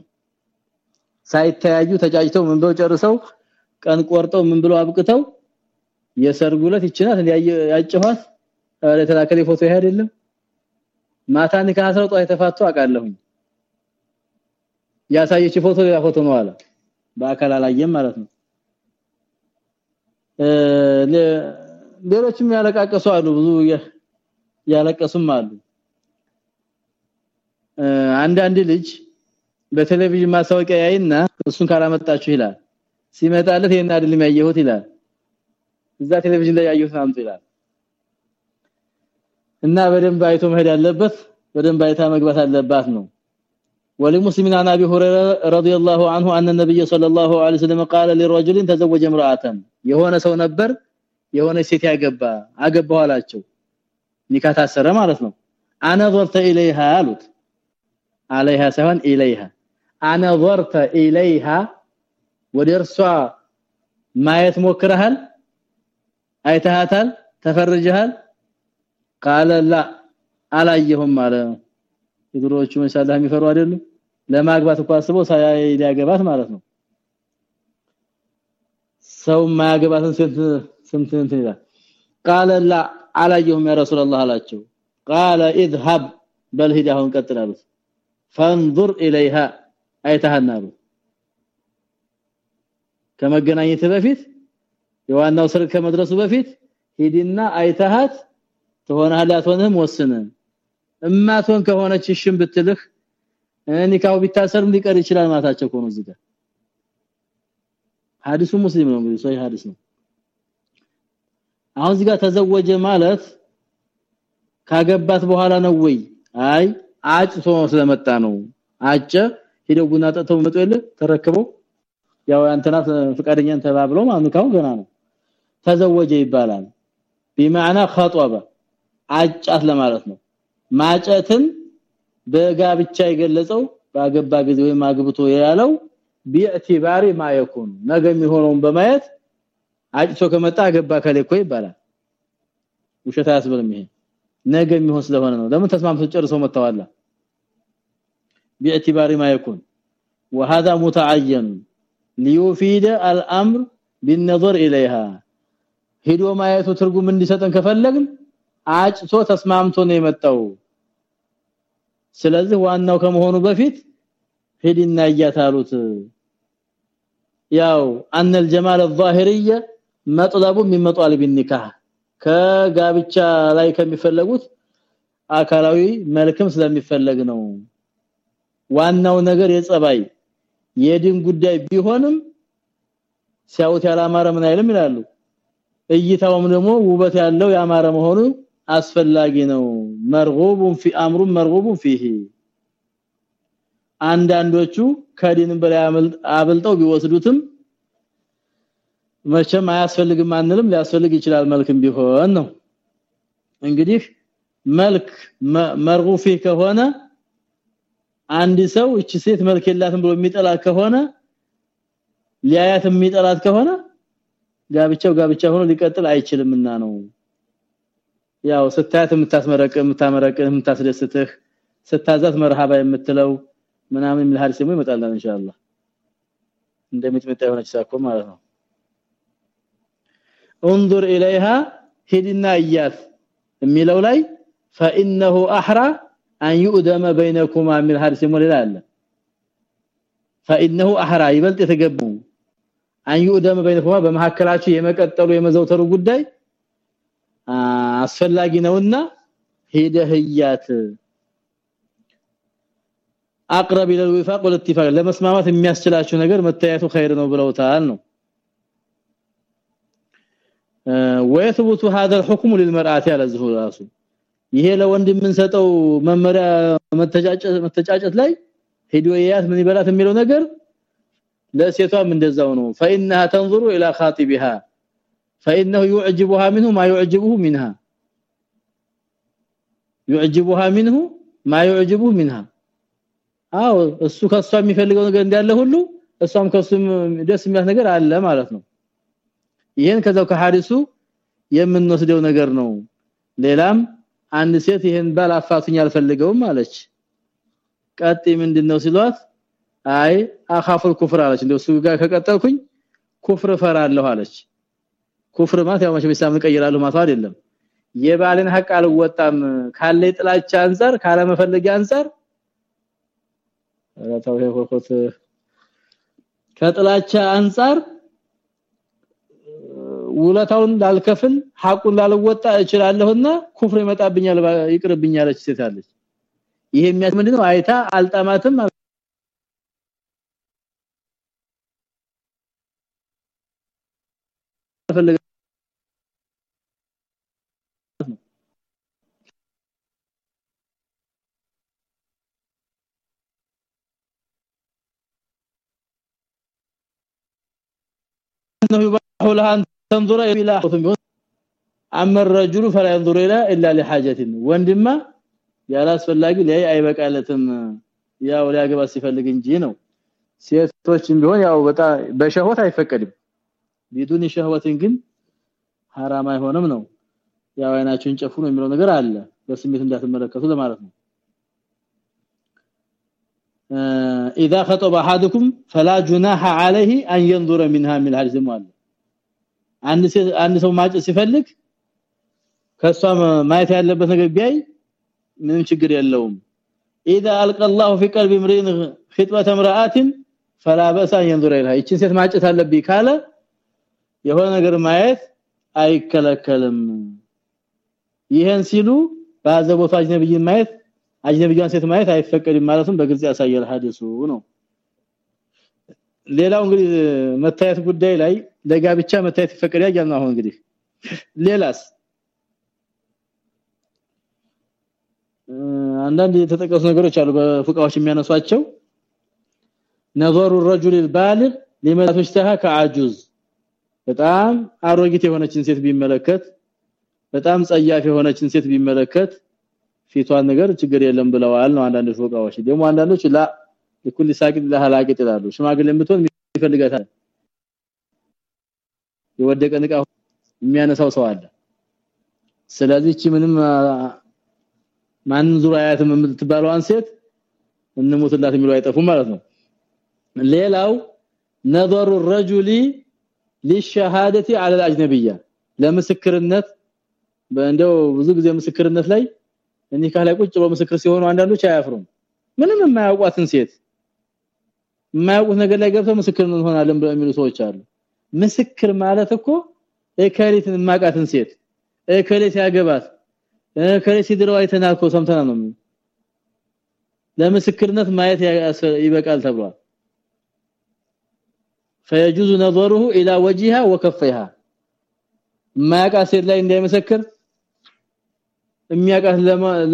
ሳይተያዩ ተጫጭተው ምን ብለው ጨርሰው ቀን ቆርጠው ምን ብለው አብቅተው የሰርጉለት ይችላል ያጨኋት? ለተላከለ ፎቶ ይሄ አይደለም። ማታን ከአስረው ጧት የተፋቱ አቃለሁኝ ያሳየች ፎቶ ያ ፎቶ ነው አለ። በአካል አላየም ማለት ነው። ሌሎችም ያለቃቀሱ አሉ። ብዙ ያለቀሱም አሉ። አንዳንድ ልጅ በቴሌቪዥን ማስታወቂያ ያይና እሱን ካላመጣችሁ ይላል። ሲመጣለት ይሄን አይደለም ያየሁት ይላል እዛ ቴሌቪዥን ላይ ያዩት አምጡ ይላል። እና በደንብ አይቶ መሄድ ያለበት በደንብ አይታ መግባት አለባት ነው። ولمسلم عن ابي هريره رضي الله عنه ان النبي صلى الله عليه وسلم قال لرجل تزوج امراه የሆነ ሰው ነበር የሆነ ሴት ያገባ አገባው አላቸው። ኒካ ታሰረ ማለት ነው። አነ ضرت اليها አሉት። عليها سواء اليها انا ضرت اليها ወደርሷ ማየት ሞክረሃል? አይተሃታል ተፈርጀሃል قال لا አላየሁም አለ ድሮቹ መሻላ የሚፈሩ አይደሉ ለማግባት እኮ አስበው ሳያይ ሊያገባት ማለት ነው ሰው ማያገባትን ስንት ስንት እንትን ይላል قال لا አላየሁም ያ رسول الله አላቸው قال اذهب بل ሂዳሁን ቀጥላሉት فانظر اليها አይተሃናሉ ከመገናኘት በፊት የዋናው ስር ከመድረሱ በፊት ሂድና አይተሃት ትሆናለህ አትሆንህም ወስነ እማቶን ከሆነች እሽም ብትልህ ኒካው ቢታሰርም ሊቀር ይችላል ማታቸው ኮኑ እዚህ ጋር። ሐዲሱ ሙስሊም ነው እንግዲህ ሶሂህ ሐዲስ ነው። አሁን እዚህ ጋር ተዘወጀ ማለት ካገባት በኋላ ነው ወይ? አይ አጭቶ ስለመጣ ነው። አጨ ሄደው ቡና ጠጥተው መጡ የለ? ተረክበው ያው አንተና ፍቃደኛን ተባብለው ማንካው ገና ነው ተዘወጀ ይባላል بمعنى خطبه አጫት ለማለት ነው ማጨትን በጋብቻ የገለጸው ባገባ ጊዜ ወይም አግብቶ ያለው ቢዕቲባሪ ማየኩን ነገ የሚሆነውን በማየት አጭቶ ከመጣ አገባ ከለ እኮ ይባላል ውሸት አያስብልም ይሄ ነገ የሚሆን ስለሆነ ነው ለምን ተስማምተው ጨርሰው መተዋላ باعتبار ما يكون وهذا متعين ليفيد الامر بالنظر اليها ሄዶ ማየቱ ትርጉም እንዲሰጠን ከፈለግን አጭቶ ተስማምቶ ነው የመጣው ስለዚህ ዋናው ከመሆኑ በፊት ሄድና ያታሉት ያው ان الجمال الظاهريه مطلب من مطالب النكاح ከጋብቻ ላይ ከሚፈለጉት አካላዊ መልክም ስለሚፈለግ ነው ዋናው ነገር የጸባይ የድን ጉዳይ ቢሆንም ሲያውት ያላማረ ምን አይልም ይላሉ እይታውም ደግሞ ውበት ያለው ያማረ መሆኑ አስፈላጊ ነው። مرغوب في امر مرغوب فيه አንዳንዶቹ ከዲን በላይ አብልጠው ቢወስዱትም መቼም አያስፈልግም አንልም ሊያስፈልግ ይችላል መልክም ቢሆን ነው። እንግዲህ መልክ مرغوب فيه ከሆነ አንድ ሰው እቺ ሴት መልክ የላትም ብሎ የሚጠላ ከሆነ ሊያያት የሚጠላት ከሆነ ጋብቻው ጋብቻ ሆኖ ሊቀጥል አይችልምና ነው ያው ስታያት የምታስመረቅ የምታመረቅ የምታስደስትህ ስታዛት መርሃባ የምትለው ምናምን የሚል ሐዲስ ደግሞ ይመጣላል ኢንሻአላህ እንደምትመጣ የሆነች ሳኮ ማለት ነው انظر اليها ሂድና እያት የሚለው ላይ فانه احرى ان يؤدم بينكما من حديث ሞሌላ አለ فانه احرى ይበልጥ የተገቡ ان يؤدم بينكما በመሐከላችሁ የመቀጠሉ የመዘውተሩ ጉዳይ አስፈላጊ ነውና ሄደህያት አቅረብ الى الوفاق والاتفاق ለመስማማት የሚያስችላችሁ ነገር መታየቱ ኸይር ነው ብለውታል ነው ويثبت هذا الحكم للمرأه على الظهور ራሱ ይሄ ለወንድ የምንሰጠው መመሪያ መተጫጨት መተጫጨት ላይ ሄዶ ያያት ምን ይበላት የሚለው ነገር ለሴቷም እንደዛው ነው فانها تنظر الى خاطبها فانه يعجبها منه ما يعجبه منها يعجبها منه ما يعجبه منها አው እሱ ከሷ የሚፈልገው ነገር እንዳለ ሁሉ እሷም ከሱ ደስ የሚያስ ነገር አለ ማለት ነው ይሄን ከዛው ከሐዲሱ የምንወስደው ነገር ነው ሌላም አንድ ሴት ይሄን ባል አፋቱኝ አልፈልገውም አለች ቀጥ ምንድነው ሲሏት አይ አኻፉል ኩፍር አለች። እንደው እሱ ጋር ከቀጠልኩኝ ኩፍር ፈራለሁ አለች። ኩፍር ማለት ያው መቼም ኢስላምን ቀይራለሁ ማለት አይደለም። የባልን ሐቅ አልወጣም ካለ ጥላቻ አንፃር ካለ መፈለጊያ አንፃር አራታው ሆኮት ከጥላቻ አንፃር ውለታውን ላልከፍል ሐቁን ላልወጣ እችላለሁና ኩፍር ይመጣብኛል ይቅርብኛለች ሴት አለች። ይሄ ምንድነው? አይታ አልጣማትም انه يباح لها ان تنظر الى اما الرجل فلا ينظر الى الا لحاجه ወንድማ ያላስፈላጊ ላይ አይበቃለትም ያው ሊያገባ ሲፈልግ እንጂ ነው ሴቶችም ቢሆን ያው በጣም በሸህወት አይፈቀድም ቢዱን ሸህወትን ግን حرام አይሆንም ነው ያው አይናችሁን ጨፍኑ የሚለው ነገር አለ በስሜት እንዳትመለከቱ ለማለት ነው اذا خطب احدكم فلا جناح عليه ان ينظر منها من الحديث مؤلف አንድ ሰው ማጭ ሲፈልግ ከሷ ማየት ያለበት ነገር ቢያይ ምንም ችግር የለውም اذا القى الله في قلب امرئ خطبه امراه فلا باس ان ينظر اليها እቺን ሴት ማጨት አለብኝ ካለ የሆነ ነገር ማየት አይከለከልም ይሄን ሲሉ ባዘቦቱ አጅነብይን ማየት አጅነብያን ሴት ማየት አይፈቀድም ማለትም በግልጽ ያሳያል ሐዲሱ ነው ሌላው እንግዲህ መታየት ጉዳይ ላይ ለጋብቻ መታየት ይፈቀዳል ያልና አሁን እንግዲህ ሌላስ አንዳንድ የተጠቀሱ ነገሮች አሉ በፍቃዎች የሚያነሷቸው ነዘሩ الرجل البالغ لما تشتهى كعجوز በጣም አሮጊት የሆነችን ሴት ቢመለከት በጣም ጸያፍ የሆነችን ሴት ቢመለከት ፊቷን ነገር ችግር የለም ብለዋል ነው አንዳንዶች ወቃዎች ደግሞ አንዳንዶች ላ ለኩል ሳቂት ለሐላቂት ይላሉ። ሽማግሌ የምትሆን ይፈልጋታል የወደቀ ንቃ የሚያነሳው ሰው አለ። ስለዚህ ምንም ማን ዙራያትም የምትባለዋን ሴት እንሞትላት የሚለው አይጠፉም ማለት ነው። ሌላው نظر الرجل للشهاده على الاجنبيه ለምስክርነት እንደው ብዙ ጊዜ ምስክርነት ላይ እኒህ ካለ ቁጭ ብሎ ምስክር ሲሆኑ አንዳንዶች አያፍሩም ምንም የማያውቋትን ሴት የማያውቁት ነገር ላይ ገብተው ምስክር እንሆናለን ብለው የሚሉ ሰዎች አሉ ምስክር ማለት እኮ እከሪትን ማቃትን ሴት እከሪት ያገባት እከሪት ሲድረው አይተናል እኮ ሰምተናል ነው ለምስክርነት ማየት ይበቃል ተብሏል فيجوز نظره الى وجهها وكفيها ማያውቃት ሴት ላይ እንዳይመሰክር የሚያውቃት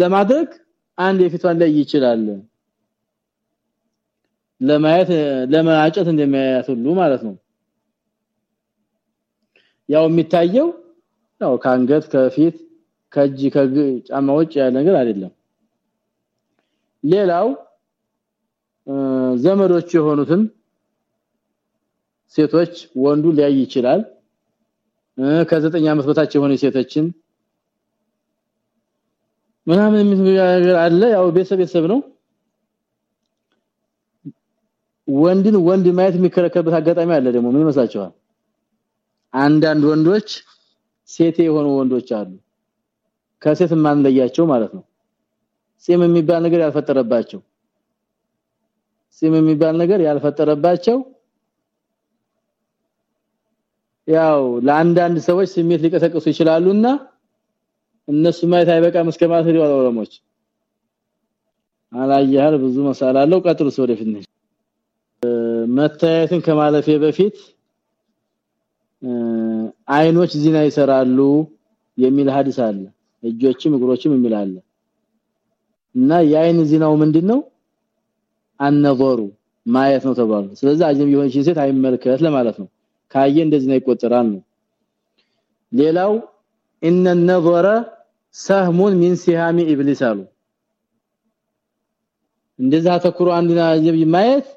ለማድረግ አንድ የፊቷን ላይ ይችላል። ለማየት ለማጨት እንደሚያያት ሁሉ ማለት ነው። ያው የሚታየው ያው ካንገት ከፊት ከእጅ ከጫማ ውጭ ያለ ነገር አይደለም። ሌላው ዘመዶች የሆኑትን ሴቶች ወንዱ ሊያይ ይችላል። ከዘጠኝ ዓመት በታች የሆኑ ሴቶችን ምናምን የሚያገር አለ። ያው ቤተሰብ ቤተሰብ ነው። ወንድን ወንድ ማየት የሚከረከርበት አጋጣሚ አለ ደግሞ ምን ይመስላችኋል? አንዳንድ ወንዶች ሴቴ የሆኑ ወንዶች አሉ። ከሴት ማንለያቸው ማለት ነው። ጺም የሚባል ነገር ያልፈጠረባቸው ጺም የሚባል ነገር ያልፈጠረባቸው ያው ለአንዳንድ ሰዎች ስሜት ሊቀሰቅሱ ይችላሉና እነሱ ማየት አይበቃም እስከማለት ነው ዑለሞች አላየህ ብዙ መሳል አለው ነሽ መታየትን ከማለፌ በፊት አይኖች ዚና ይሰራሉ የሚል ሐዲስ አለ። እጆችም እግሮችም የሚል አለ። እና የአይን ዚናው ምንድነው? አነዘሩ ማየት ነው ተባሉ ስለዚህ አጀም የሆነች ሴት አይመልከት ለማለት ነው። ካየ እንደዚህ ነው ይቆጠራል ነው። ሌላው ان النظر سهم من سهام ابليس አሉ እንደዛ ተኩሮ አንድና አጀብ ማየት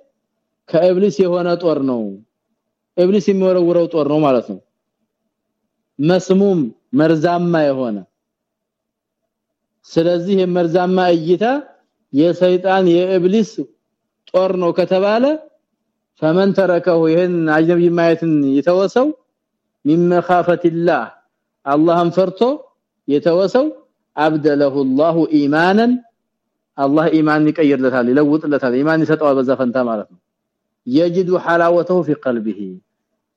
ከኢብሊስ የሆነ ጦር ነው ኢብሊስ የሚወረውረው ጦር ነው ማለት ነው መስሙም መርዛማ የሆነ ስለዚህ የመርዛማ እይታ የሰይጣን የኢብሊስ ጦር ነው ከተባለ فمن تركه ይሄን አጅነቢ ማየትን የተወሰው ሚመኻፈት الله አላህን ፈርቶ የተወሰው አብደለሁ الله ኢማናን አላህ ኢማን ይቀይርለታል ይለውጥለታል ኢማን ይሰጠዋል በዛ ፈንታ ማለት ነው يجد حلاوته في قلبه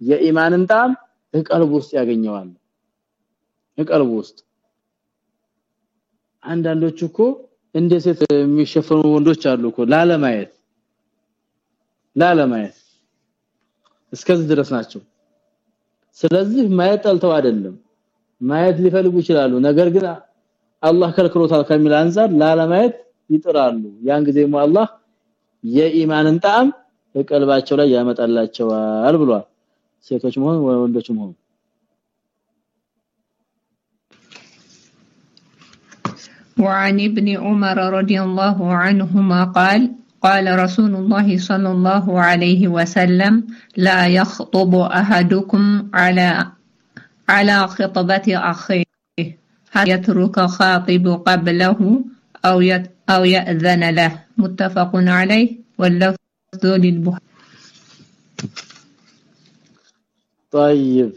የኢማንን ጣም በቀልቡ ውስጥ ያገኘዋል በቀልቡ ውስጥ አንዳንዶች እኮ እንደ ሴት የሚሸፈኑ ወንዶች አሉ እኮ ላለማየት ላለማየት እስከዚህ ድረስ ናቸው ስለዚህ ማየት ጠልተው አይደለም ማየት ሊፈልጉ ይችላሉ ነገር ግን አላህ ከልክሎታል ከሚል አንፃር ላለማየት ይጥራሉ ያን ጊዜ አላህ የኢማንን ጣዕም በቀልባቸው ላይ ያመጣላቸዋል ብሏል ሴቶች መሆን ወንዶች መሆን وعن ابن عمر رضي الله عنهما قال قال رسول الله صلى الله عليه وسلم لا يخطب أحدكم على على خطبة أخيه. حتى يترك خاطب قبله أو أو يأذن له؟ متفق عليه. واللفظ للبخاري. طيب.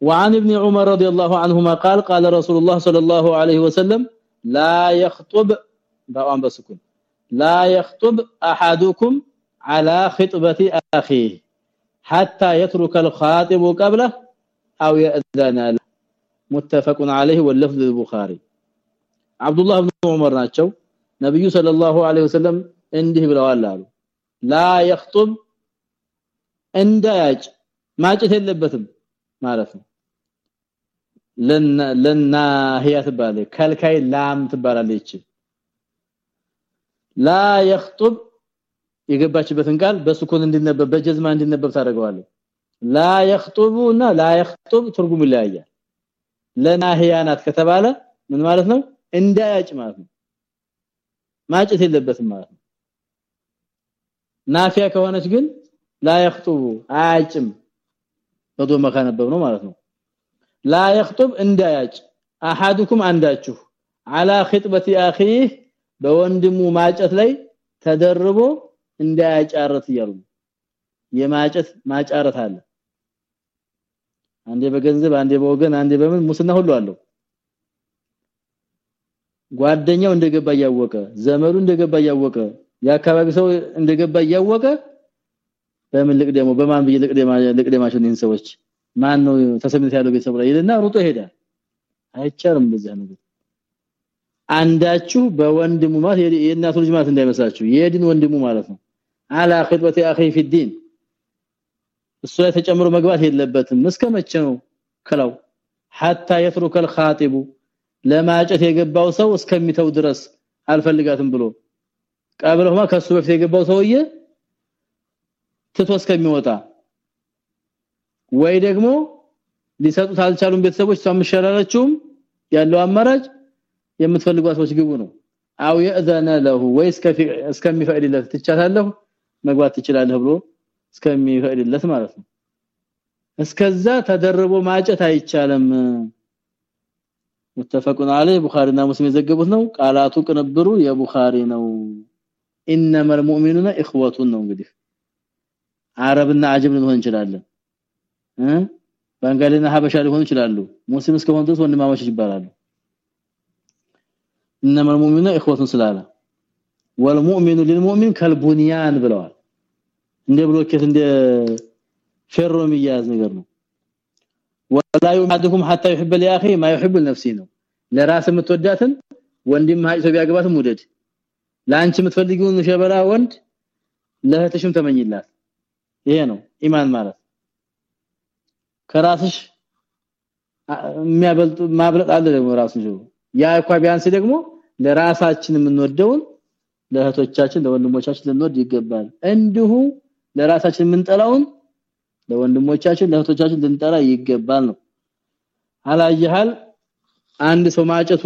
وعن ابن عمر رضي الله عنهما قال قال رسول الله صلى الله عليه وسلم لا يخطب باوان بسكون لا يخطب أحدكم على خطبة أخيه. حتى يترك الخاطب قبله او يأذن له متفق عليه واللفظ للبخاري عبد الله بن عمر ናቸው ነብዩ ሰለላሁ ዐለይሂ ወሰለም እንዲህ ብለዋል አሉ ላ يخطب እንዳያጭ ማጨት የለበትም ማለት ነው ለና ለና ህያ ትባላለች ከልካይ ላም ትባላለች ላ يخطب የገባችበትን ቃል በስኩን እንዲነበብ በጀዝማ እንዲነበብ ታደርገዋለህ ላ يخطبنا لا يخطب ትርጉም ይለያያል። ለናህያናት ከተባለ ምን ማለት ነው? እንዳያጭ ማለት ነው። ማጭት የለበትም ማለት ነው። ናፊያ ከሆነች ግን ላ يخطب አያጭም። በዶ መካነበብ ነው ማለት ነው። ላ يخطب እንዳያጭ አሐዱኩም አንዳችሁ على خطبه اخيه በወንድሙ ማጨት ላይ ተደርቦ እንዳያጫረት ይያሉ የማጨት ማጫረት አለ። አንዴ በገንዘብ አንዴ በወገን አንዴ በምን ሙስና ሁሉ አለው። ጓደኛው እንደገባ ያወቀ ዘመዱ እንደገባ ያወቀ የአካባቢ ሰው እንደገባ ያወቀ በምን ልቅደሞ በማን ብዬ ልቅደማቸው እነን ሰዎች? ማን ነው ተሰምነት ያለው ቤተሰብ ላይ? ይልና ሩጦ ይሄዳል። አይቻልም እንደዚህ ነገር። አንዳችሁ በወንድሙ ማለት የእናቱ ልጅ ማለት እንዳይመስላችሁ የዲን ወንድሙ ማለት ነው አላ ኺጥበቲ አኺ ፊ ዲን እሱ ላይ ተጨምሮ መግባት የለበትም እስከ መቼ ነው ከላው حتى يترك الخاطب ለማጨት የገባው ሰው እስከሚተው ድረስ አልፈልጋትም ብሎ ቀብለውማ ከሱ በፊት የገባው ሰውዬ ትቶ እስከሚወጣ ወይ ደግሞ ሊሰጡት አልቻሉም ቤተሰቦች ሳምሸራለችውም ያለው አማራጭ የምትፈልጓት ሰዎች ግቡ ነው አው يأذن له ወይ እስከሚፈቅድለት ትቻታለሁ መግባት ትችላለህ ብሎ እስከሚፈቅድለት ማለት ነው እስከዛ ተደርቦ ማጨት አይቻልም متفقون عليه ቡኻሪና ሙስሊም የዘገቡት ነው ቃላቱ ቅንብሩ የቡኻሪ ነው انما المؤمنون اخوه ነው እንግዲህ አረብና አጀም ሊሆን ይችላል እ ባንጋሊና ሀበሻ ሊሆን ይችላሉ ሙስሊም እስከሆነ ድረስ ወንድማማች ይባላሉ انما المؤمنون اخوه ስላለ والمؤمن للمؤمن كالبنيان ብለዋል እንደ ብሎኬት እንደ ፌሮ የሚያዝ ነገር ነው ወላ يحدكم حتى يحب لاخيه ما يحب لنفسه ነው ለራስ የምትወዳትን ወንድም ሀይቶ ቢያገባትም ውደድ ላንቺ የምትፈልጊውን ሸበላ ወንድ ለህትሽም ተመኝላት ይሄ ነው ኢማን ማለት ከራስሽ የሚያበልጥ ማብለጥ አለ ደግሞ ራሱ ያ እንኳን ቢያንስ ደግሞ ለራሳችን የምንወደውን ለእህቶቻችን ለወንድሞቻችን ልንወድ ይገባል እንዲሁ ለራሳችን የምንጠላውን ለወንድሞቻችን ለእህቶቻችን ልንጠላ ይገባል ነው አላየሃል አንድ ሰው ማጨቱ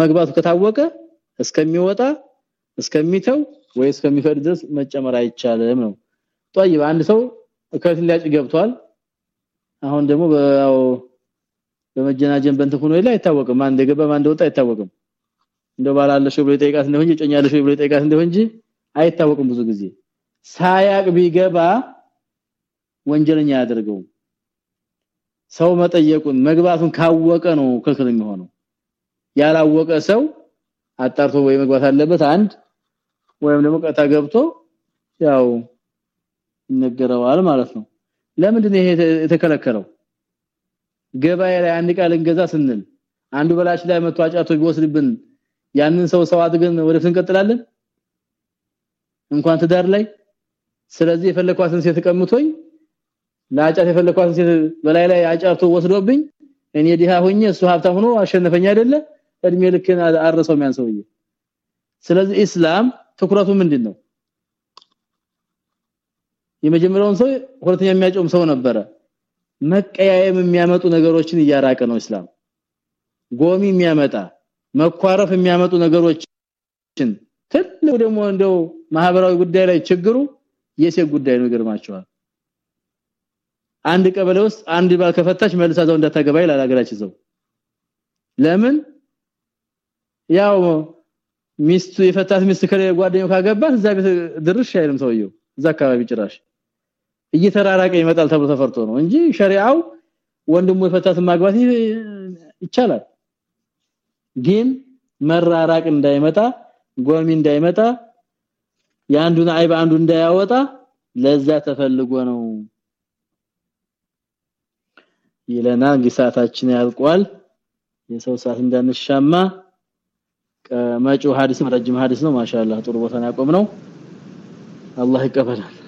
መግባቱ ከታወቀ እስከሚወጣ እስከሚተው ወይ እስከሚፈድ ድረስ መጨመር አይቻልም ነው طيب አንድ ሰው ከፊት ሊያጭ ገብቷል አሁን ደግሞ በያው በመጀናጀን በእንት ሆኖ ይላ አይታወቅም ማን እንደገባ ማን እንደወጣ አይታወቅም እንደ ባላለሽ ብሎ ይጠይቃት እንደሆነ እንጂ ጨኛለሽ ብሎ ይጠይቃት እንደሆነ እንጂ አይታወቅም ብዙ ጊዜ። ሳያቅ ቢገባ ወንጀለኛ ያደርገው ሰው መጠየቁን መግባቱን ካወቀ ነው ክልክል የሚሆነው። ያላወቀ ሰው አጣርቶ ወይ መግባት አለበት አንድ ወይም ደግሞ ቀጣ ገብቶ ያው ይነገረዋል ማለት ነው። ለምንድን ነው ይሄ የተከለከለው? ገበያ ላይ አንድ ቃል እንገዛ ስንል አንዱ በላች ላይ መቶ አጫቶ ቢወስድብን ያንን ሰው ሰው አድርገን ወደፊት እንቀጥላለን? እንኳን ትዳር ላይ። ስለዚህ የፈለኳትን ሴት ተቀምጦኝ ለአጫት የፈለኳትን ሴት በላይ ላይ አጫርቶ ወስዶብኝ እኔ ዲሃ ሆኜ እሱ ሀብታም ሆኖ አሸነፈኝ አይደለ? እድሜ ልክን አረሰው ማን ሰውዬ። ስለዚህ እስላም ትኩረቱ ምንድነው? የመጀመሪያውን ሰው ሁለተኛ የሚያጨውም ሰው ነበረ። መቀያየም የሚያመጡ ነገሮችን እያራቀ ነው እስላም ጎሚ የሚያመጣ መኳረፍ የሚያመጡ ነገሮችን ትልቁ ደግሞ እንደው ማህበራዊ ጉዳይ ላይ ችግሩ የሴት ጉዳይ ነው ይገርማቸዋል። አንድ ቀበሌ ውስጥ አንድ ባል ከፈታች መልሳ ዘው እንዳታገባ ይላል ሀገራችን ሰው። ለምን? ያው ሚስቱ የፈታት ሚስት ከሌ ጓደኛው ካገባት እዛ ቤት ድርሽ አይልም ሰውየው እዛ አካባቢ ጭራሽ። እየተራራቀ ይመጣል ተብሎ ተፈርቶ ነው እንጂ ሸሪዓው ወንድሙ የፈታት ማግባት ይቻላል ግን መራራቅ እንዳይመጣ ጎሚ እንዳይመጣ ያንዱን አይብ አንዱ እንዳያወጣ ለዛ ተፈልጎ ነው ይለና ግሳታችን ያልቋል። የሰው ሰዓት እንዳንሻማ መጪው ሐዲስ ረጅም ሐዲስ ነው። ማሻአላህ ጥሩ ቦታ ያቆም ነው አላህ ይቀበላል